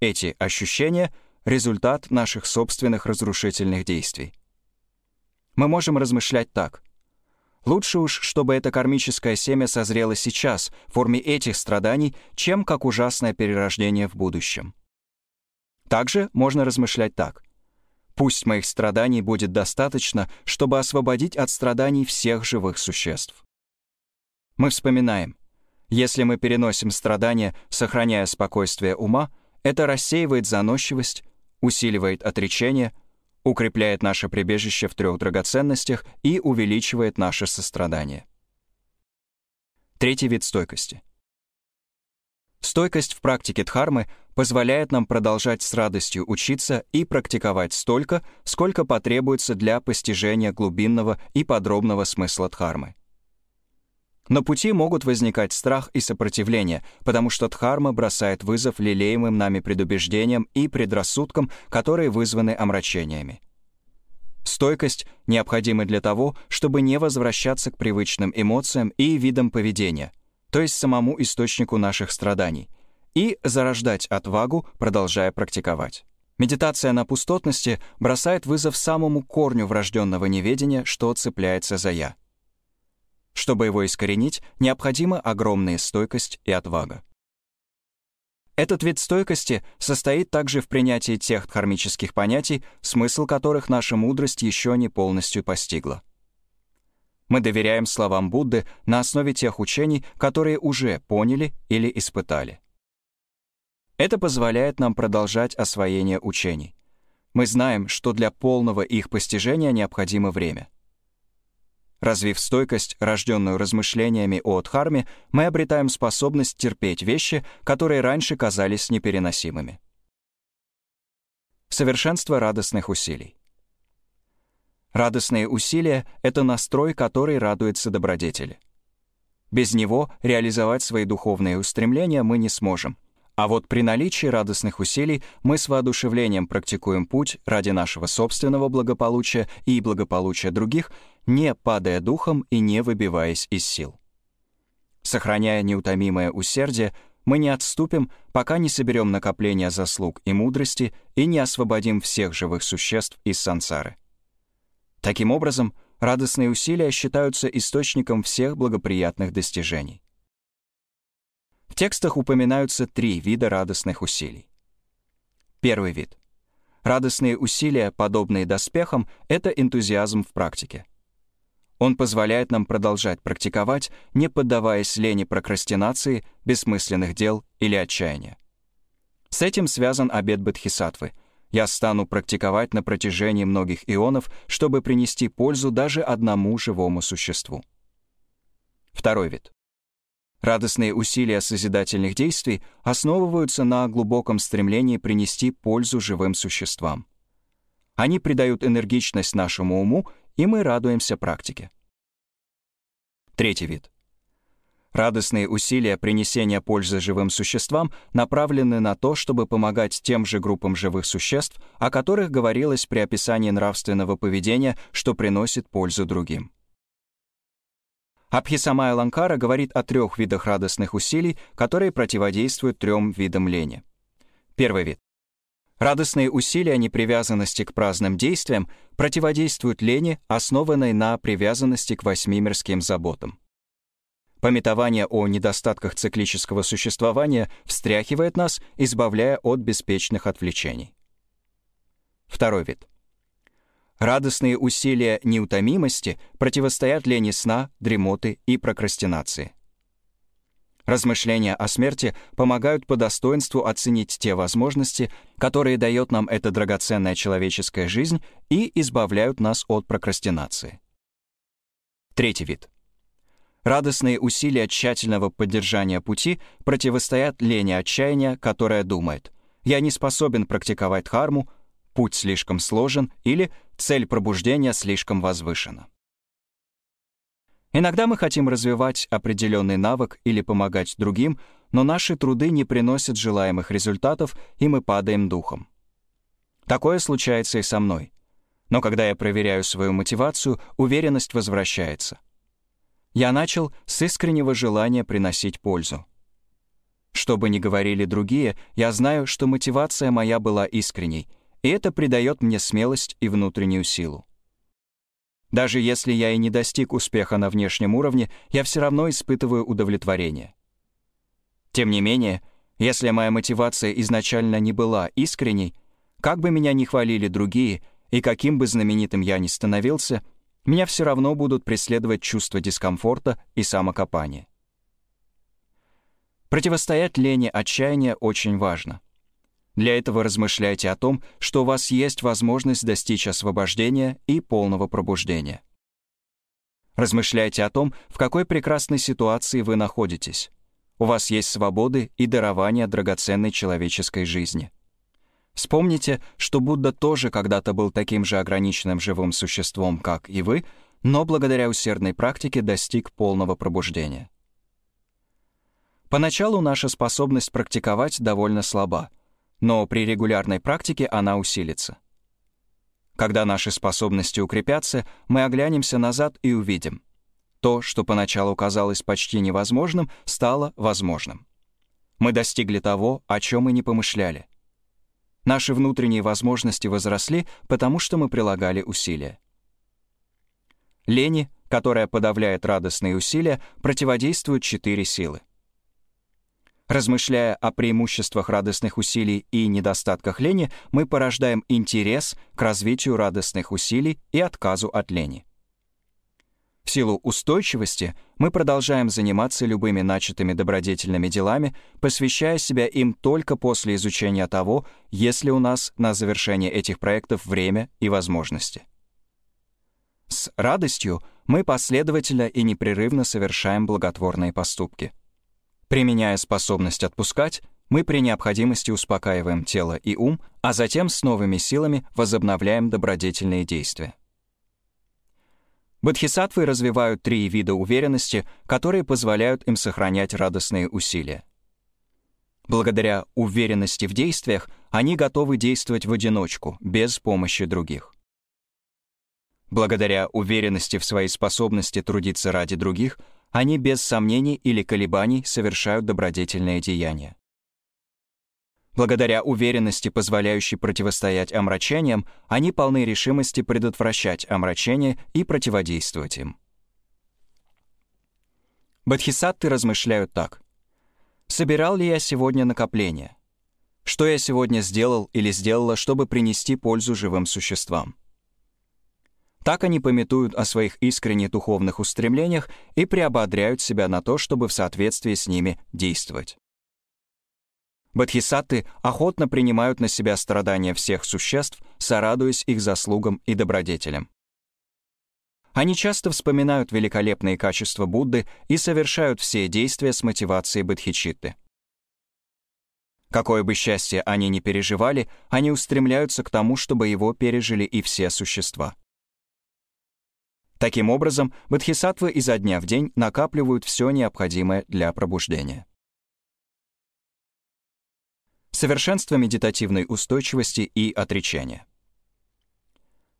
Эти ощущения — результат наших собственных разрушительных действий. Мы можем размышлять так. Лучше уж, чтобы это кармическое семя созрело сейчас, в форме этих страданий, чем как ужасное перерождение в будущем. Также можно размышлять так. Пусть моих страданий будет достаточно, чтобы освободить от страданий всех живых существ. Мы вспоминаем, если мы переносим страдания, сохраняя спокойствие ума, это рассеивает заносчивость, усиливает отречение, укрепляет наше прибежище в трех драгоценностях и увеличивает наше сострадание. Третий вид стойкости. Стойкость в практике дхармы позволяет нам продолжать с радостью учиться и практиковать столько, сколько потребуется для постижения глубинного и подробного смысла дхармы. На пути могут возникать страх и сопротивление, потому что дхарма бросает вызов лелеемым нами предубеждениям и предрассудкам, которые вызваны омрачениями. Стойкость необходима для того, чтобы не возвращаться к привычным эмоциям и видам поведения, то есть самому источнику наших страданий, и зарождать отвагу, продолжая практиковать. Медитация на пустотности бросает вызов самому корню врожденного неведения, что цепляется за «я». Чтобы его искоренить, необходима огромная стойкость и отвага. Этот вид стойкости состоит также в принятии тех дхармических понятий, смысл которых наша мудрость еще не полностью постигла. Мы доверяем словам Будды на основе тех учений, которые уже поняли или испытали. Это позволяет нам продолжать освоение учений. Мы знаем, что для полного их постижения необходимо время — Развив стойкость, рожденную размышлениями о Дхарме, мы обретаем способность терпеть вещи, которые раньше казались непереносимыми. Совершенство радостных усилий. Радостные усилия — это настрой, который радуется добродетели. Без него реализовать свои духовные устремления мы не сможем — а вот при наличии радостных усилий мы с воодушевлением практикуем путь ради нашего собственного благополучия и благополучия других, не падая духом и не выбиваясь из сил. Сохраняя неутомимое усердие, мы не отступим, пока не соберем накопления заслуг и мудрости и не освободим всех живых существ из сансары. Таким образом, радостные усилия считаются источником всех благоприятных достижений. В текстах упоминаются три вида радостных усилий. Первый вид. Радостные усилия, подобные доспехам, это энтузиазм в практике. Он позволяет нам продолжать практиковать, не поддаваясь лени прокрастинации, бессмысленных дел или отчаяния. С этим связан обет Бодхисаттвы — я стану практиковать на протяжении многих ионов, чтобы принести пользу даже одному живому существу. Второй вид. Радостные усилия созидательных действий основываются на глубоком стремлении принести пользу живым существам. Они придают энергичность нашему уму, и мы радуемся практике. Третий вид. Радостные усилия принесения пользы живым существам направлены на то, чтобы помогать тем же группам живых существ, о которых говорилось при описании нравственного поведения, что приносит пользу другим. Абхисамая Ланкара говорит о трех видах радостных усилий, которые противодействуют трем видам лени. Первый вид. Радостные усилия непривязанности к праздным действиям противодействуют лени, основанной на привязанности к восьми мирским заботам. Пометование о недостатках циклического существования встряхивает нас, избавляя от беспечных отвлечений. Второй вид. Радостные усилия неутомимости противостоят лени сна, дремоты и прокрастинации. Размышления о смерти помогают по достоинству оценить те возможности, которые дает нам эта драгоценная человеческая жизнь и избавляют нас от прокрастинации. Третий вид. Радостные усилия тщательного поддержания пути противостоят лени отчаяния, которая думает «я не способен практиковать дхарму», «путь слишком сложен» или цель пробуждения слишком возвышена. Иногда мы хотим развивать определенный навык или помогать другим, но наши труды не приносят желаемых результатов, и мы падаем духом. Такое случается и со мной. Но когда я проверяю свою мотивацию, уверенность возвращается. Я начал с искреннего желания приносить пользу. Что бы ни говорили другие, я знаю, что мотивация моя была искренней, и это придает мне смелость и внутреннюю силу. Даже если я и не достиг успеха на внешнем уровне, я все равно испытываю удовлетворение. Тем не менее, если моя мотивация изначально не была искренней, как бы меня ни хвалили другие и каким бы знаменитым я ни становился, меня все равно будут преследовать чувство дискомфорта и самокопания. Противостоять лени отчаяния очень важно — для этого размышляйте о том, что у вас есть возможность достичь освобождения и полного пробуждения. Размышляйте о том, в какой прекрасной ситуации вы находитесь. У вас есть свободы и дарования драгоценной человеческой жизни. Вспомните, что Будда тоже когда-то был таким же ограниченным живым существом, как и вы, но благодаря усердной практике достиг полного пробуждения. Поначалу наша способность практиковать довольно слаба — но при регулярной практике она усилится. Когда наши способности укрепятся, мы оглянемся назад и увидим. То, что поначалу казалось почти невозможным, стало возможным. Мы достигли того, о чем мы не помышляли. Наши внутренние возможности возросли, потому что мы прилагали усилия. Лени, которая подавляет радостные усилия, противодействуют четыре силы. Размышляя о преимуществах радостных усилий и недостатках лени, мы порождаем интерес к развитию радостных усилий и отказу от лени. В силу устойчивости мы продолжаем заниматься любыми начатыми добродетельными делами, посвящая себя им только после изучения того, есть ли у нас на завершение этих проектов время и возможности. С радостью мы последовательно и непрерывно совершаем благотворные поступки — Применяя способность отпускать, мы при необходимости успокаиваем тело и ум, а затем с новыми силами возобновляем добродетельные действия. Бодхисаттвы развивают три вида уверенности, которые позволяют им сохранять радостные усилия. Благодаря уверенности в действиях они готовы действовать в одиночку, без помощи других. Благодаря уверенности в своей способности трудиться ради других — они без сомнений или колебаний совершают добродетельные деяния. Благодаря уверенности, позволяющей противостоять омрачениям, они полны решимости предотвращать омрачения и противодействовать им. Бодхисатты размышляют так. «Собирал ли я сегодня накопление? Что я сегодня сделал или сделала, чтобы принести пользу живым существам?» Так они пометуют о своих искренних духовных устремлениях и приободряют себя на то, чтобы в соответствии с ними действовать. Бодхисатты охотно принимают на себя страдания всех существ, сорадуясь их заслугам и добродетелям. Они часто вспоминают великолепные качества Будды и совершают все действия с мотивацией бодхичитты. Какое бы счастье они ни переживали, они устремляются к тому, чтобы его пережили и все существа. Таким образом, бодхисаттвы изо дня в день накапливают все необходимое для пробуждения. Совершенство медитативной устойчивости и отречения.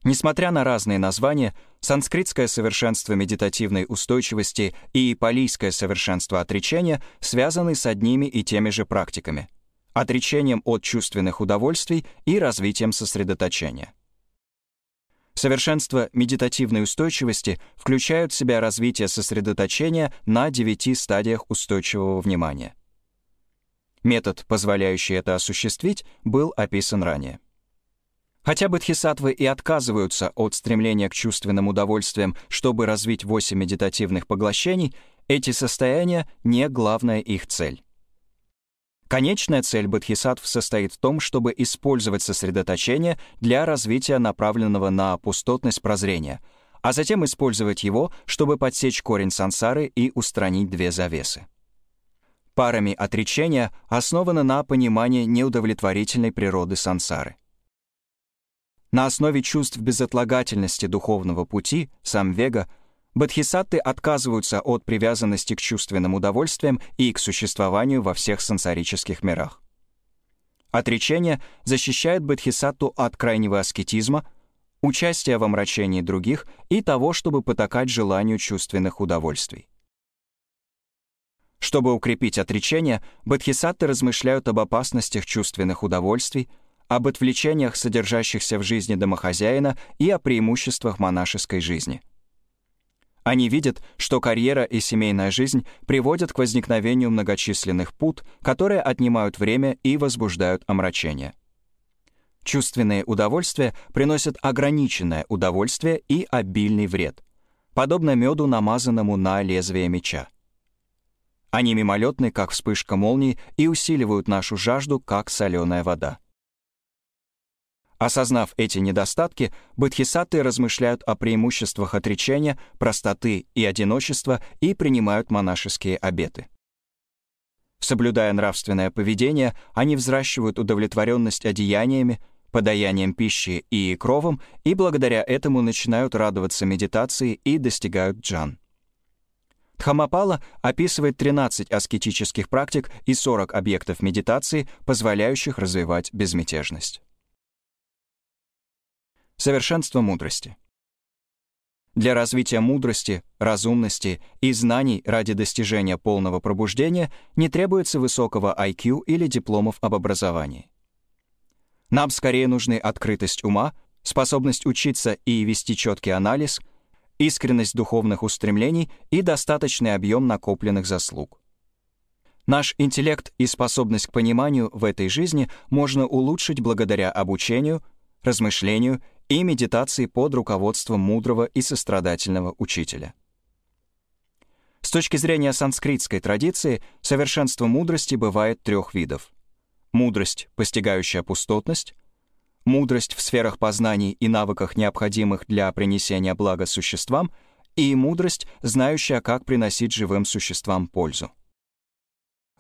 Несмотря на разные названия, санскритское совершенство медитативной устойчивости и палийское совершенство отречения связаны с одними и теми же практиками — отречением от чувственных удовольствий и развитием сосредоточения. Совершенство медитативной устойчивости включают в себя развитие сосредоточения на девяти стадиях устойчивого внимания. Метод, позволяющий это осуществить, был описан ранее. Хотя бодхисаттвы и отказываются от стремления к чувственным удовольствиям, чтобы развить восемь медитативных поглощений, эти состояния — не главная их цель. Конечная цель бодхисаттв состоит в том, чтобы использовать сосредоточение для развития направленного на пустотность прозрения, а затем использовать его, чтобы подсечь корень сансары и устранить две завесы. Парами отречения основаны на понимании неудовлетворительной природы сансары. На основе чувств безотлагательности духовного пути, сам Бодхисатты отказываются от привязанности к чувственным удовольствиям и к существованию во всех сансарических мирах. Отречение защищает бодхисатту от крайнего аскетизма, участия в омрачении других и того, чтобы потакать желанию чувственных удовольствий. Чтобы укрепить отречение, бодхисатты размышляют об опасностях чувственных удовольствий, об отвлечениях, содержащихся в жизни домохозяина, и о преимуществах монашеской жизни — они видят, что карьера и семейная жизнь приводят к возникновению многочисленных пут, которые отнимают время и возбуждают омрачение. Чувственные удовольствия приносят ограниченное удовольствие и обильный вред, подобно меду, намазанному на лезвие меча. Они мимолетны, как вспышка молнии, и усиливают нашу жажду, как соленая вода. Осознав эти недостатки, бодхисатты размышляют о преимуществах отречения, простоты и одиночества и принимают монашеские обеты. Соблюдая нравственное поведение, они взращивают удовлетворенность одеяниями, подаянием пищи и кровом, и благодаря этому начинают радоваться медитации и достигают джан. Дхамапала описывает 13 аскетических практик и 40 объектов медитации, позволяющих развивать безмятежность. Совершенство мудрости. Для развития мудрости, разумности и знаний ради достижения полного пробуждения не требуется высокого IQ или дипломов об образовании. Нам скорее нужны открытость ума, способность учиться и вести четкий анализ, искренность духовных устремлений и достаточный объем накопленных заслуг. Наш интеллект и способность к пониманию в этой жизни можно улучшить благодаря обучению, размышлению и медитации под руководством мудрого и сострадательного учителя. С точки зрения санскритской традиции, совершенство мудрости бывает трех видов. Мудрость, постигающая пустотность, мудрость в сферах познаний и навыках, необходимых для принесения блага существам, и мудрость, знающая, как приносить живым существам пользу.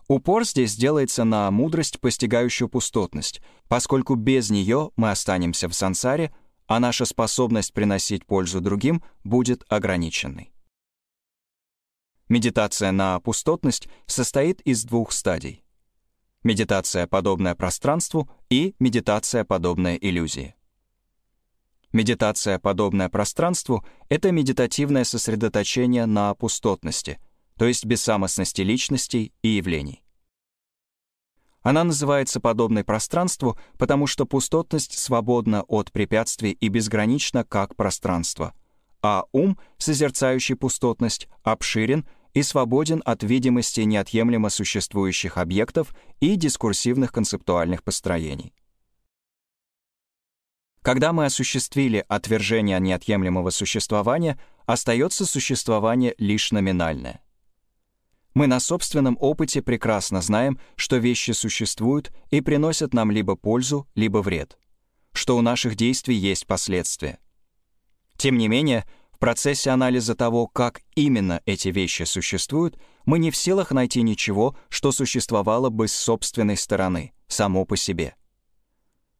Упор здесь делается на мудрость, постигающую пустотность, поскольку без нее мы останемся в сансаре, а наша способность приносить пользу другим будет ограниченной. Медитация на пустотность состоит из двух стадий. Медитация, подобная пространству, и медитация, подобная иллюзии. Медитация, подобная пространству, — это медитативное сосредоточение на пустотности, то есть бессамостности личностей и явлений. Она называется подобной пространству, потому что пустотность свободна от препятствий и безгранична как пространство, а ум, созерцающий пустотность, обширен и свободен от видимости неотъемлемо существующих объектов и дискурсивных концептуальных построений. Когда мы осуществили отвержение неотъемлемого существования, остается существование лишь номинальное — Мы на собственном опыте прекрасно знаем, что вещи существуют и приносят нам либо пользу, либо вред, что у наших действий есть последствия. Тем не менее, в процессе анализа того, как именно эти вещи существуют, мы не в силах найти ничего, что существовало бы с собственной стороны, само по себе.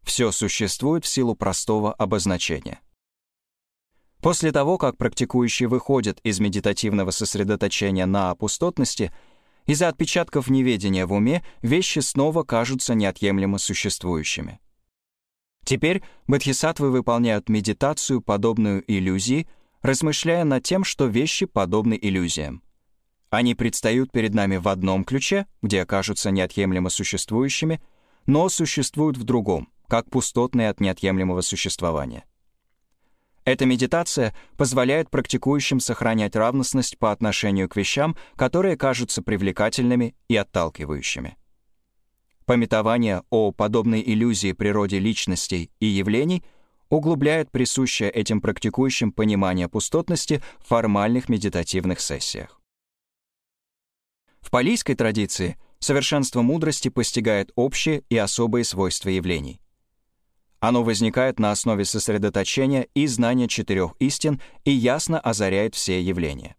Все существует в силу простого обозначения. После того, как практикующий выходит из медитативного сосредоточения на пустотности, из-за отпечатков неведения в уме вещи снова кажутся неотъемлемо существующими. Теперь бодхисаттвы выполняют медитацию, подобную иллюзии, размышляя над тем, что вещи подобны иллюзиям. Они предстают перед нами в одном ключе, где окажутся неотъемлемо существующими, но существуют в другом, как пустотные от неотъемлемого существования. Эта медитация позволяет практикующим сохранять равностность по отношению к вещам, которые кажутся привлекательными и отталкивающими. Пометование о подобной иллюзии природе личностей и явлений углубляет присущее этим практикующим понимание пустотности в формальных медитативных сессиях. В палийской традиции совершенство мудрости постигает общие и особые свойства явлений. Оно возникает на основе сосредоточения и знания четырех истин и ясно озаряет все явления.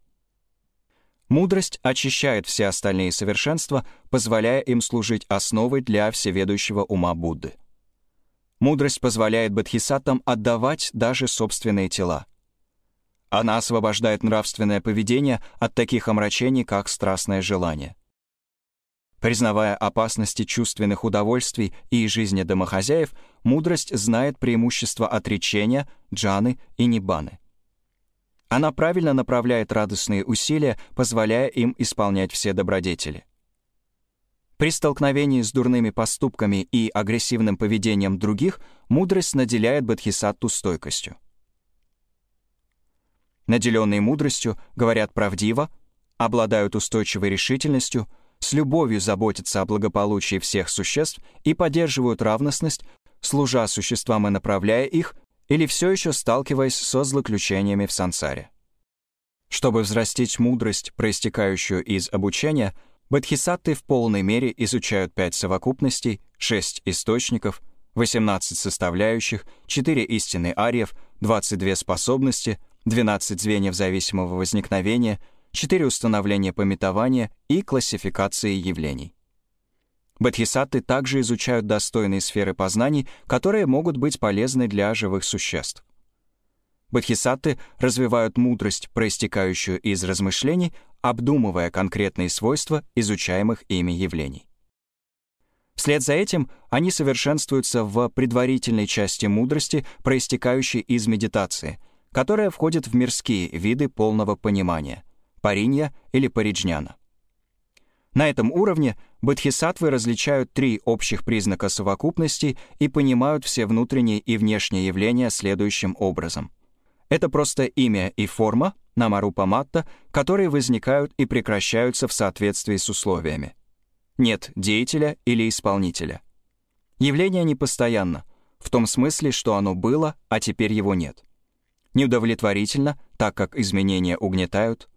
Мудрость очищает все остальные совершенства, позволяя им служить основой для всеведущего ума Будды. Мудрость позволяет бодхисаттам отдавать даже собственные тела. Она освобождает нравственное поведение от таких омрачений, как страстное желание. Признавая опасности чувственных удовольствий и жизни домохозяев, мудрость знает преимущества отречения, джаны и нибаны. Она правильно направляет радостные усилия, позволяя им исполнять все добродетели. При столкновении с дурными поступками и агрессивным поведением других мудрость наделяет бодхисатту стойкостью. Наделенные мудростью говорят правдиво, обладают устойчивой решительностью — с любовью заботятся о благополучии всех существ и поддерживают равностность, служа существам и направляя их, или все еще сталкиваясь со злоключениями в сансаре. Чтобы взрастить мудрость, проистекающую из обучения, бодхисатты в полной мере изучают пять совокупностей, шесть источников, 18 составляющих, 4 истины ариев, 22 способности, 12 звеньев зависимого возникновения — четыре установления пометования и классификации явлений. Бодхисатты также изучают достойные сферы познаний, которые могут быть полезны для живых существ. Бодхисатты развивают мудрость, проистекающую из размышлений, обдумывая конкретные свойства изучаемых ими явлений. Вслед за этим они совершенствуются в предварительной части мудрости, проистекающей из медитации, которая входит в мирские виды полного понимания, паринья или париджняна. На этом уровне бодхисаттвы различают три общих признака совокупности и понимают все внутренние и внешние явления следующим образом. Это просто имя и форма, намарупа матта, которые возникают и прекращаются в соответствии с условиями. Нет деятеля или исполнителя. Явление непостоянно, в том смысле, что оно было, а теперь его нет. Неудовлетворительно, так как изменения угнетают,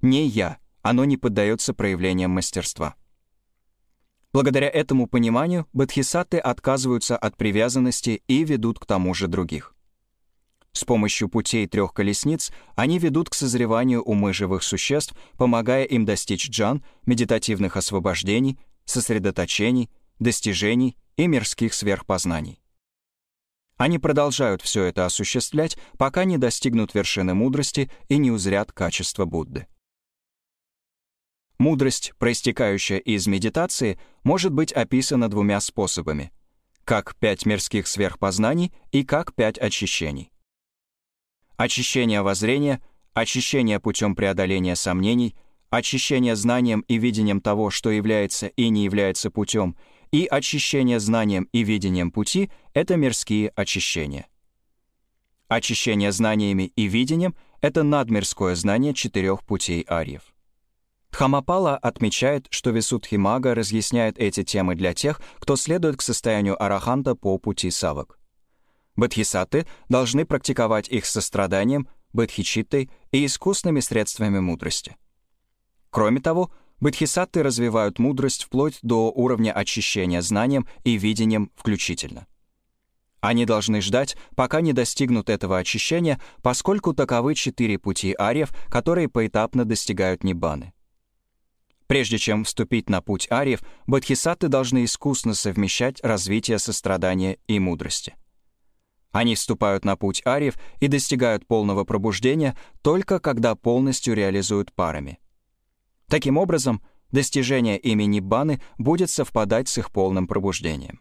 не я, оно не поддается проявлениям мастерства. Благодаря этому пониманию бодхисатты отказываются от привязанности и ведут к тому же других. С помощью путей трех колесниц они ведут к созреванию умы живых существ, помогая им достичь джан, медитативных освобождений, сосредоточений, достижений и мирских сверхпознаний. Они продолжают все это осуществлять, пока не достигнут вершины мудрости и не узрят качество Будды. Мудрость, проистекающая из медитации, может быть описана двумя способами — как пять мирских сверхпознаний и как пять очищений. Очищение воззрения, очищение путем преодоления сомнений, очищение знанием и видением того, что является и не является путем, и очищение знанием и видением пути — это мирские очищения. Очищение знаниями и видением — это надмирское знание четырех путей арьев. Хамапала отмечает, что Висудхимага разъясняет эти темы для тех, кто следует к состоянию араханта по пути савок. Бодхисатты должны практиковать их состраданием, бодхичиттой и искусными средствами мудрости. Кроме того, Бодхисатты развивают мудрость вплоть до уровня очищения знанием и видением включительно. Они должны ждать, пока не достигнут этого очищения, поскольку таковы четыре пути ариев, которые поэтапно достигают Ниббаны. Прежде чем вступить на путь ариев, бодхисатты должны искусно совмещать развитие сострадания и мудрости. Они вступают на путь ариев и достигают полного пробуждения только когда полностью реализуют парами. Таким образом, достижение ими Ниббаны будет совпадать с их полным пробуждением.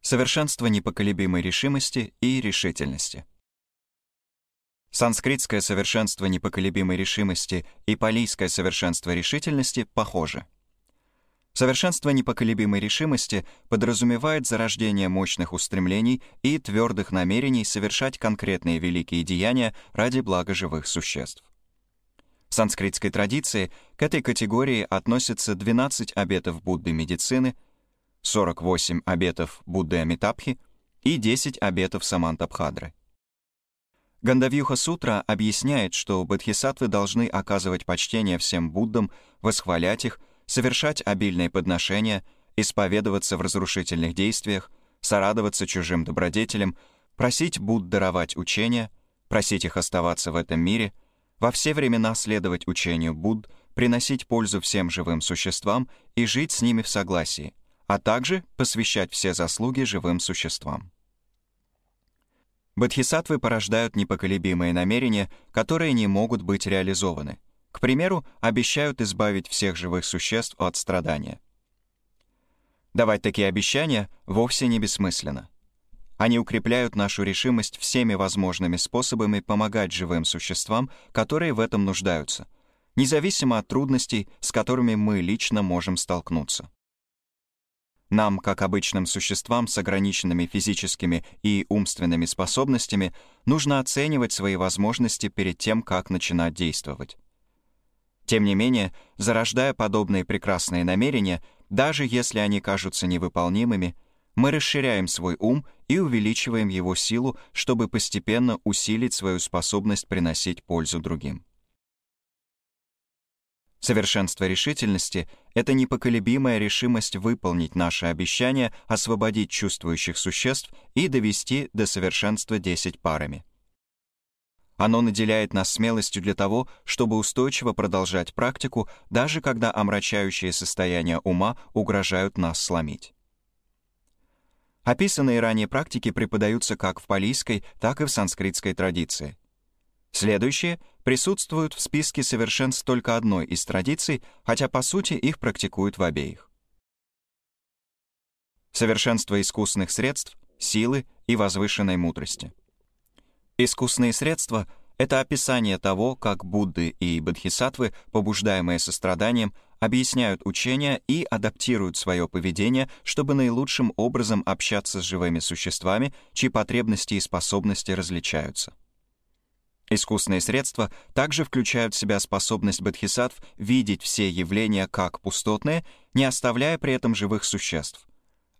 Совершенство непоколебимой решимости и решительности — Санскритское совершенство непоколебимой решимости и палийское совершенство решительности похожи. Совершенство непоколебимой решимости подразумевает зарождение мощных устремлений и твердых намерений совершать конкретные великие деяния ради блага живых существ. В санскритской традиции к этой категории относятся 12 обетов Будды медицины, 48 обетов Будды Амитабхи и 10 обетов Самантабхадры. Гандавьюха Сутра объясняет, что бодхисаттвы должны оказывать почтение всем Буддам, восхвалять их, совершать обильные подношения, исповедоваться в разрушительных действиях, сорадоваться чужим добродетелям, просить Будд даровать учения, просить их оставаться в этом мире, во все времена следовать учению Будд, приносить пользу всем живым существам и жить с ними в согласии, а также посвящать все заслуги живым существам. Бодхисаттвы порождают непоколебимые намерения, которые не могут быть реализованы. К примеру, обещают избавить всех живых существ от страдания. Давать такие обещания вовсе не бессмысленно. Они укрепляют нашу решимость всеми возможными способами помогать живым существам, которые в этом нуждаются, независимо от трудностей, с которыми мы лично можем столкнуться. Нам, как обычным существам с ограниченными физическими и умственными способностями, нужно оценивать свои возможности перед тем, как начинать действовать. Тем не менее, зарождая подобные прекрасные намерения, даже если они кажутся невыполнимыми, мы расширяем свой ум и увеличиваем его силу, чтобы постепенно усилить свою способность приносить пользу другим. Совершенство решительности — это непоколебимая решимость выполнить наше обещание освободить чувствующих существ и довести до совершенства 10 парами. Оно наделяет нас смелостью для того, чтобы устойчиво продолжать практику, даже когда омрачающие состояния ума угрожают нас сломить. Описанные ранее практики преподаются как в палийской, так и в санскритской традиции. Следующие присутствуют в списке совершенств только одной из традиций, хотя по сути их практикуют в обеих. Совершенство искусных средств, силы и возвышенной мудрости. Искусные средства — это описание того, как Будды и Бодхисаттвы, побуждаемые состраданием, объясняют учения и адаптируют свое поведение, чтобы наилучшим образом общаться с живыми существами, чьи потребности и способности различаются. Искусные средства также включают в себя способность бодхисаттв видеть все явления как пустотные, не оставляя при этом живых существ,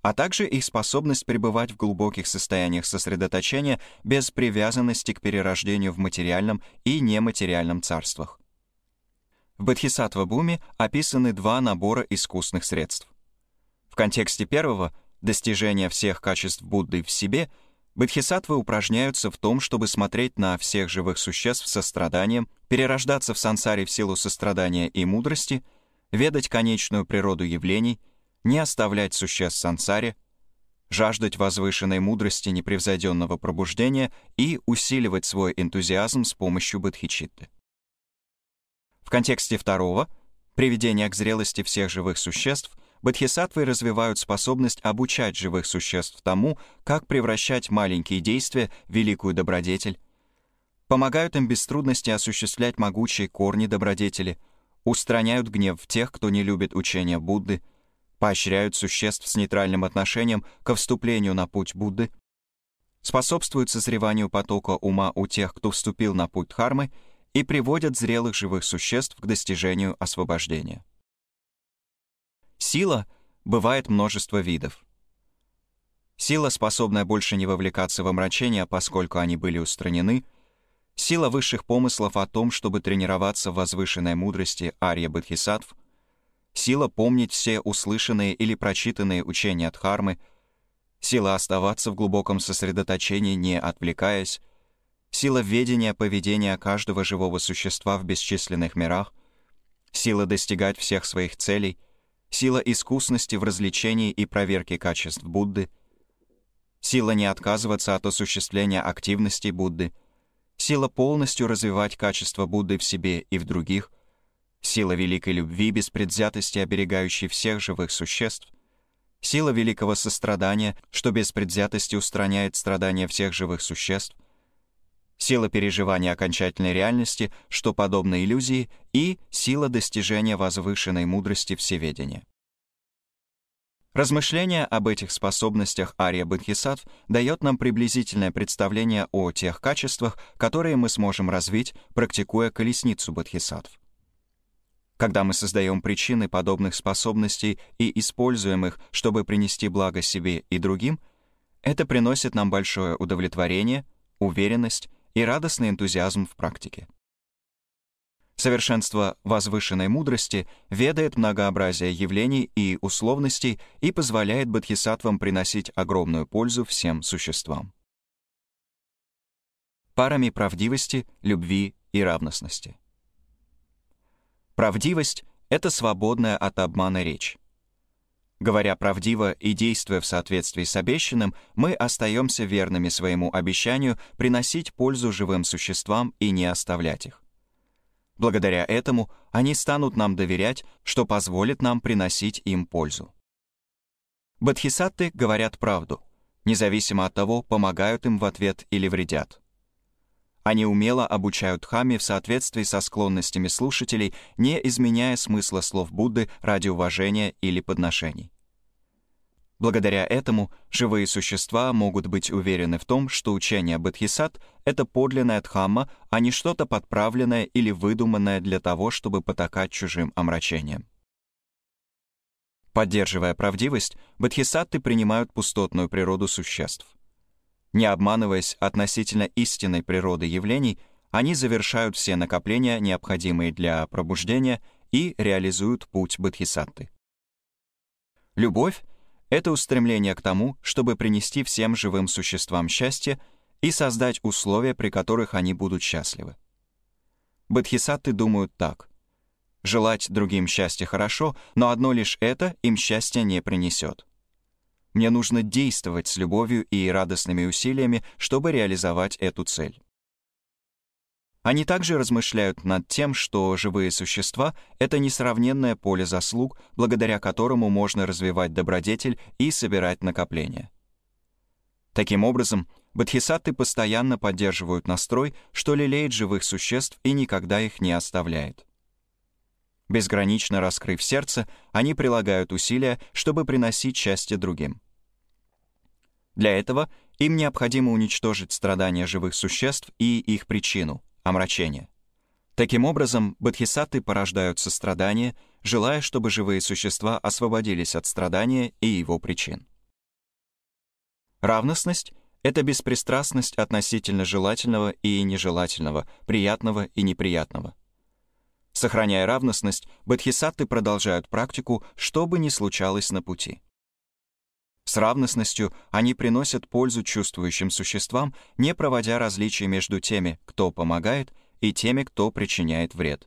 а также их способность пребывать в глубоких состояниях сосредоточения без привязанности к перерождению в материальном и нематериальном царствах. В Бодхисаттва-буме описаны два набора искусных средств. В контексте первого — достижения всех качеств Будды в себе — Бодхисаттвы упражняются в том, чтобы смотреть на всех живых существ со страданием, перерождаться в сансаре в силу сострадания и мудрости, ведать конечную природу явлений, не оставлять существ сансаре, жаждать возвышенной мудрости непревзойденного пробуждения и усиливать свой энтузиазм с помощью бодхичитты. В контексте второго, приведения к зрелости всех живых существ — Бодхисаттвы развивают способность обучать живых существ тому, как превращать маленькие действия в великую добродетель, помогают им без трудности осуществлять могучие корни добродетели, устраняют гнев тех, кто не любит учения Будды, поощряют существ с нейтральным отношением ко вступлению на путь Будды, способствуют созреванию потока ума у тех, кто вступил на путь Дхармы, и приводят зрелых живых существ к достижению освобождения. Сила бывает множество видов. Сила, способная больше не вовлекаться в омрачения, поскольку они были устранены, сила высших помыслов о том, чтобы тренироваться в возвышенной мудрости Арья Бодхисаттв, сила помнить все услышанные или прочитанные учения Дхармы, сила оставаться в глубоком сосредоточении, не отвлекаясь, сила ведения поведения каждого живого существа в бесчисленных мирах, сила достигать всех своих целей, сила искусности в развлечении и проверке качеств Будды, сила не отказываться от осуществления активностей Будды, сила полностью развивать качество Будды в себе и в других, сила великой любви без предвзятости, оберегающей всех живых существ, сила великого сострадания, что без предвзятости устраняет страдания всех живых существ, сила переживания окончательной реальности, что подобно иллюзии, и сила достижения возвышенной мудрости всеведения. Размышление об этих способностях Ария Бодхисаттв дает нам приблизительное представление о тех качествах, которые мы сможем развить, практикуя колесницу Бодхисаттв. Когда мы создаем причины подобных способностей и используем их, чтобы принести благо себе и другим, это приносит нам большое удовлетворение, уверенность и радостный энтузиазм в практике. Совершенство возвышенной мудрости ведает многообразие явлений и условностей и позволяет бодхисаттвам приносить огромную пользу всем существам. Парами правдивости, любви и равностности. Правдивость — это свободная от обмана речь. Говоря правдиво и действуя в соответствии с обещанным, мы остаемся верными своему обещанию приносить пользу живым существам и не оставлять их. Благодаря этому они станут нам доверять, что позволит нам приносить им пользу. Бодхисатты говорят правду, независимо от того, помогают им в ответ или вредят. Они умело обучают Хами в соответствии со склонностями слушателей, не изменяя смысла слов Будды ради уважения или подношений. Благодаря этому живые существа могут быть уверены в том, что учение Бодхисат — это подлинная дхамма, а не что-то подправленное или выдуманное для того, чтобы потакать чужим омрачением. Поддерживая правдивость, бодхисатты принимают пустотную природу существ. Не обманываясь относительно истинной природы явлений, они завершают все накопления, необходимые для пробуждения, и реализуют путь бодхисатты. Любовь — это устремление к тому, чтобы принести всем живым существам счастье и создать условия, при которых они будут счастливы. Бодхисатты думают так. Желать другим счастья хорошо, но одно лишь это им счастья не принесет. Мне нужно действовать с любовью и радостными усилиями, чтобы реализовать эту цель. Они также размышляют над тем, что живые существа — это несравненное поле заслуг, благодаря которому можно развивать добродетель и собирать накопления. Таким образом, бодхисатты постоянно поддерживают настрой, что лелеет живых существ и никогда их не оставляет. Безгранично раскрыв сердце, они прилагают усилия, чтобы приносить счастье другим. Для этого им необходимо уничтожить страдания живых существ и их причину — омрачение. Таким образом, бодхисатты порождают сострадание, желая, чтобы живые существа освободились от страдания и его причин. Равностность — это беспристрастность относительно желательного и нежелательного, приятного и неприятного. Сохраняя равностность, бодхисатты продолжают практику, что бы ни случалось на пути. С равностностью они приносят пользу чувствующим существам, не проводя различий между теми, кто помогает, и теми, кто причиняет вред.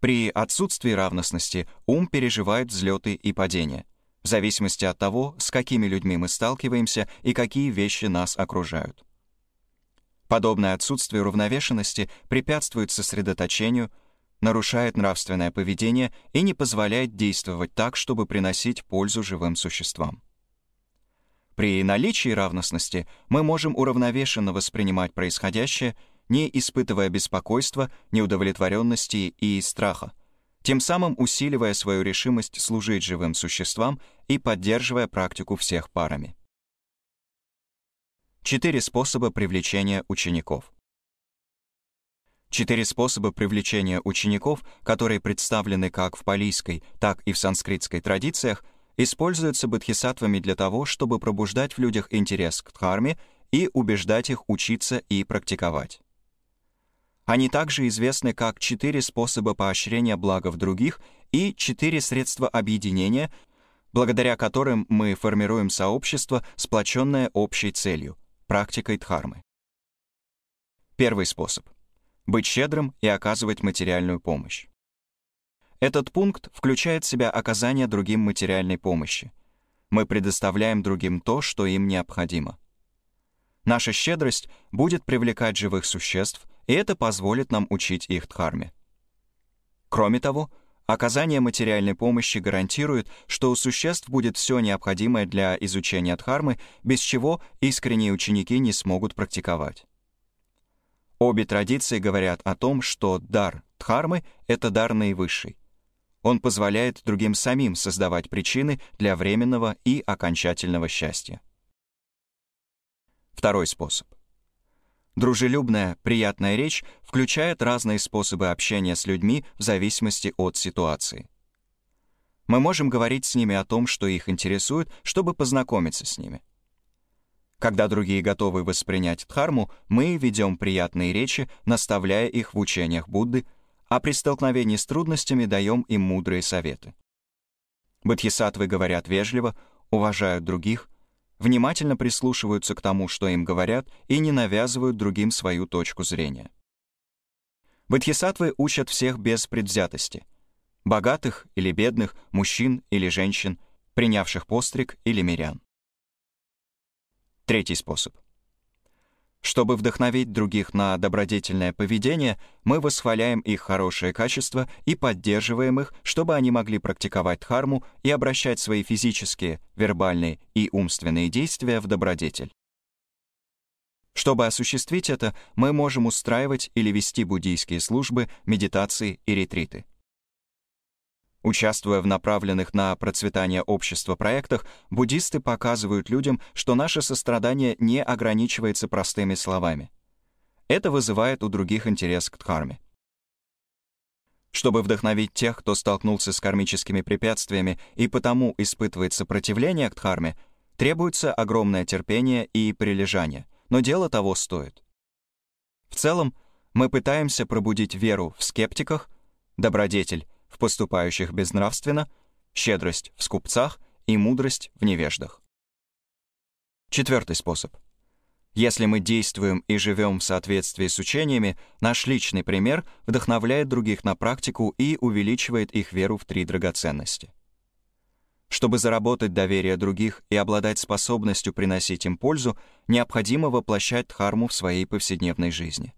При отсутствии равностности ум переживает взлеты и падения, в зависимости от того, с какими людьми мы сталкиваемся и какие вещи нас окружают. Подобное отсутствие уравновешенности препятствует сосредоточению, нарушает нравственное поведение и не позволяет действовать так, чтобы приносить пользу живым существам. При наличии равностности мы можем уравновешенно воспринимать происходящее, не испытывая беспокойства, неудовлетворенности и страха, тем самым усиливая свою решимость служить живым существам и поддерживая практику всех парами. Четыре способа привлечения учеников. Четыре способа привлечения учеников, которые представлены как в палийской, так и в санскритской традициях, используются бодхисаттвами для того, чтобы пробуждать в людях интерес к дхарме и убеждать их учиться и практиковать. Они также известны как четыре способа поощрения блага в других и четыре средства объединения, благодаря которым мы формируем сообщество, сплоченное общей целью — практикой дхармы. Первый способ — быть щедрым и оказывать материальную помощь. Этот пункт включает в себя оказание другим материальной помощи. Мы предоставляем другим то, что им необходимо. Наша щедрость будет привлекать живых существ, и это позволит нам учить их дхарме. Кроме того, оказание материальной помощи гарантирует, что у существ будет все необходимое для изучения дхармы, без чего искренние ученики не смогут практиковать. Обе традиции говорят о том, что дар дхармы — это дар наивысший. Он позволяет другим самим создавать причины для временного и окончательного счастья. Второй способ. Дружелюбная, приятная речь включает разные способы общения с людьми в зависимости от ситуации. Мы можем говорить с ними о том, что их интересует, чтобы познакомиться с ними. Когда другие готовы воспринять дхарму, мы ведем приятные речи, наставляя их в учениях Будды, а при столкновении с трудностями даем им мудрые советы. Бодхисаттвы говорят вежливо, уважают других, внимательно прислушиваются к тому, что им говорят, и не навязывают другим свою точку зрения. Бодхисаттвы учат всех без предвзятости. Богатых или бедных, мужчин или женщин, принявших постриг или мирян. Третий способ — чтобы вдохновить других на добродетельное поведение, мы восхваляем их хорошие качества и поддерживаем их, чтобы они могли практиковать дхарму и обращать свои физические, вербальные и умственные действия в добродетель. Чтобы осуществить это, мы можем устраивать или вести буддийские службы, медитации и ретриты. Участвуя в направленных на процветание общества проектах, буддисты показывают людям, что наше сострадание не ограничивается простыми словами. Это вызывает у других интерес к дхарме. Чтобы вдохновить тех, кто столкнулся с кармическими препятствиями и потому испытывает сопротивление к дхарме, требуется огромное терпение и прилежание, но дело того стоит. В целом, мы пытаемся пробудить веру в скептиках, добродетель в поступающих безнравственно, щедрость в скупцах и мудрость в невеждах. Четвертый способ. Если мы действуем и живем в соответствии с учениями, наш личный пример вдохновляет других на практику и увеличивает их веру в три драгоценности. Чтобы заработать доверие других и обладать способностью приносить им пользу, необходимо воплощать дхарму в своей повседневной жизни.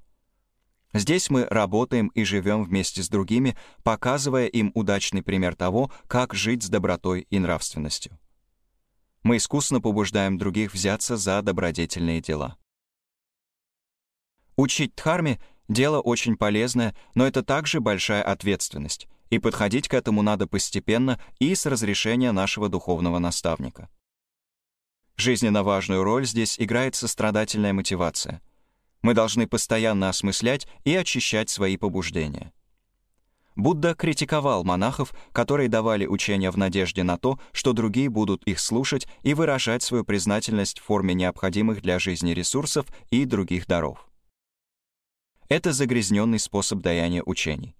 Здесь мы работаем и живем вместе с другими, показывая им удачный пример того, как жить с добротой и нравственностью. Мы искусно побуждаем других взяться за добродетельные дела. Учить дхарме — дело очень полезное, но это также большая ответственность, и подходить к этому надо постепенно и с разрешения нашего духовного наставника. Жизненно важную роль здесь играет сострадательная мотивация — мы должны постоянно осмыслять и очищать свои побуждения. Будда критиковал монахов, которые давали учения в надежде на то, что другие будут их слушать и выражать свою признательность в форме необходимых для жизни ресурсов и других даров. Это загрязненный способ даяния учений.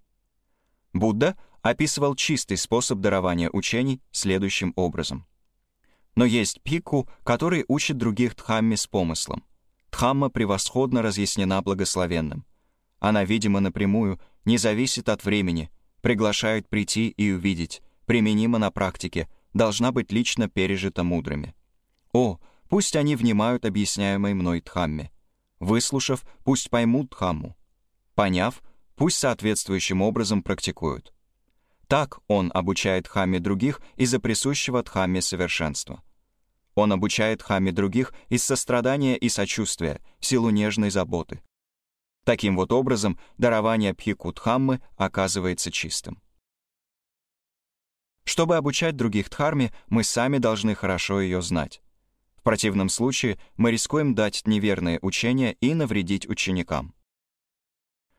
Будда описывал чистый способ дарования учений следующим образом. Но есть пику, который учит других дхамме с помыслом. Дхамма превосходно разъяснена благословенным. Она, видимо, напрямую, не зависит от времени, приглашает прийти и увидеть, применима на практике, должна быть лично пережита мудрыми. О, пусть они внимают объясняемой мной Дхамме. Выслушав, пусть поймут Дхамму. Поняв, пусть соответствующим образом практикуют. Так он обучает Дхамме других из-за присущего Дхамме совершенства. Он обучает хами других из сострадания и сочувствия, силу нежной заботы. Таким вот образом, дарование Пхикутхаммы оказывается чистым. Чтобы обучать других дхарме, мы сами должны хорошо ее знать. В противном случае мы рискуем дать неверные учения и навредить ученикам.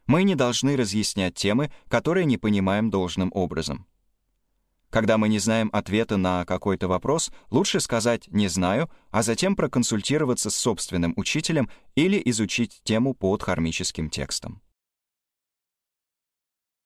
Мы не должны разъяснять темы, которые не понимаем должным образом. Когда мы не знаем ответа на какой-то вопрос, лучше сказать «не знаю», а затем проконсультироваться с собственным учителем или изучить тему по дхармическим текстам.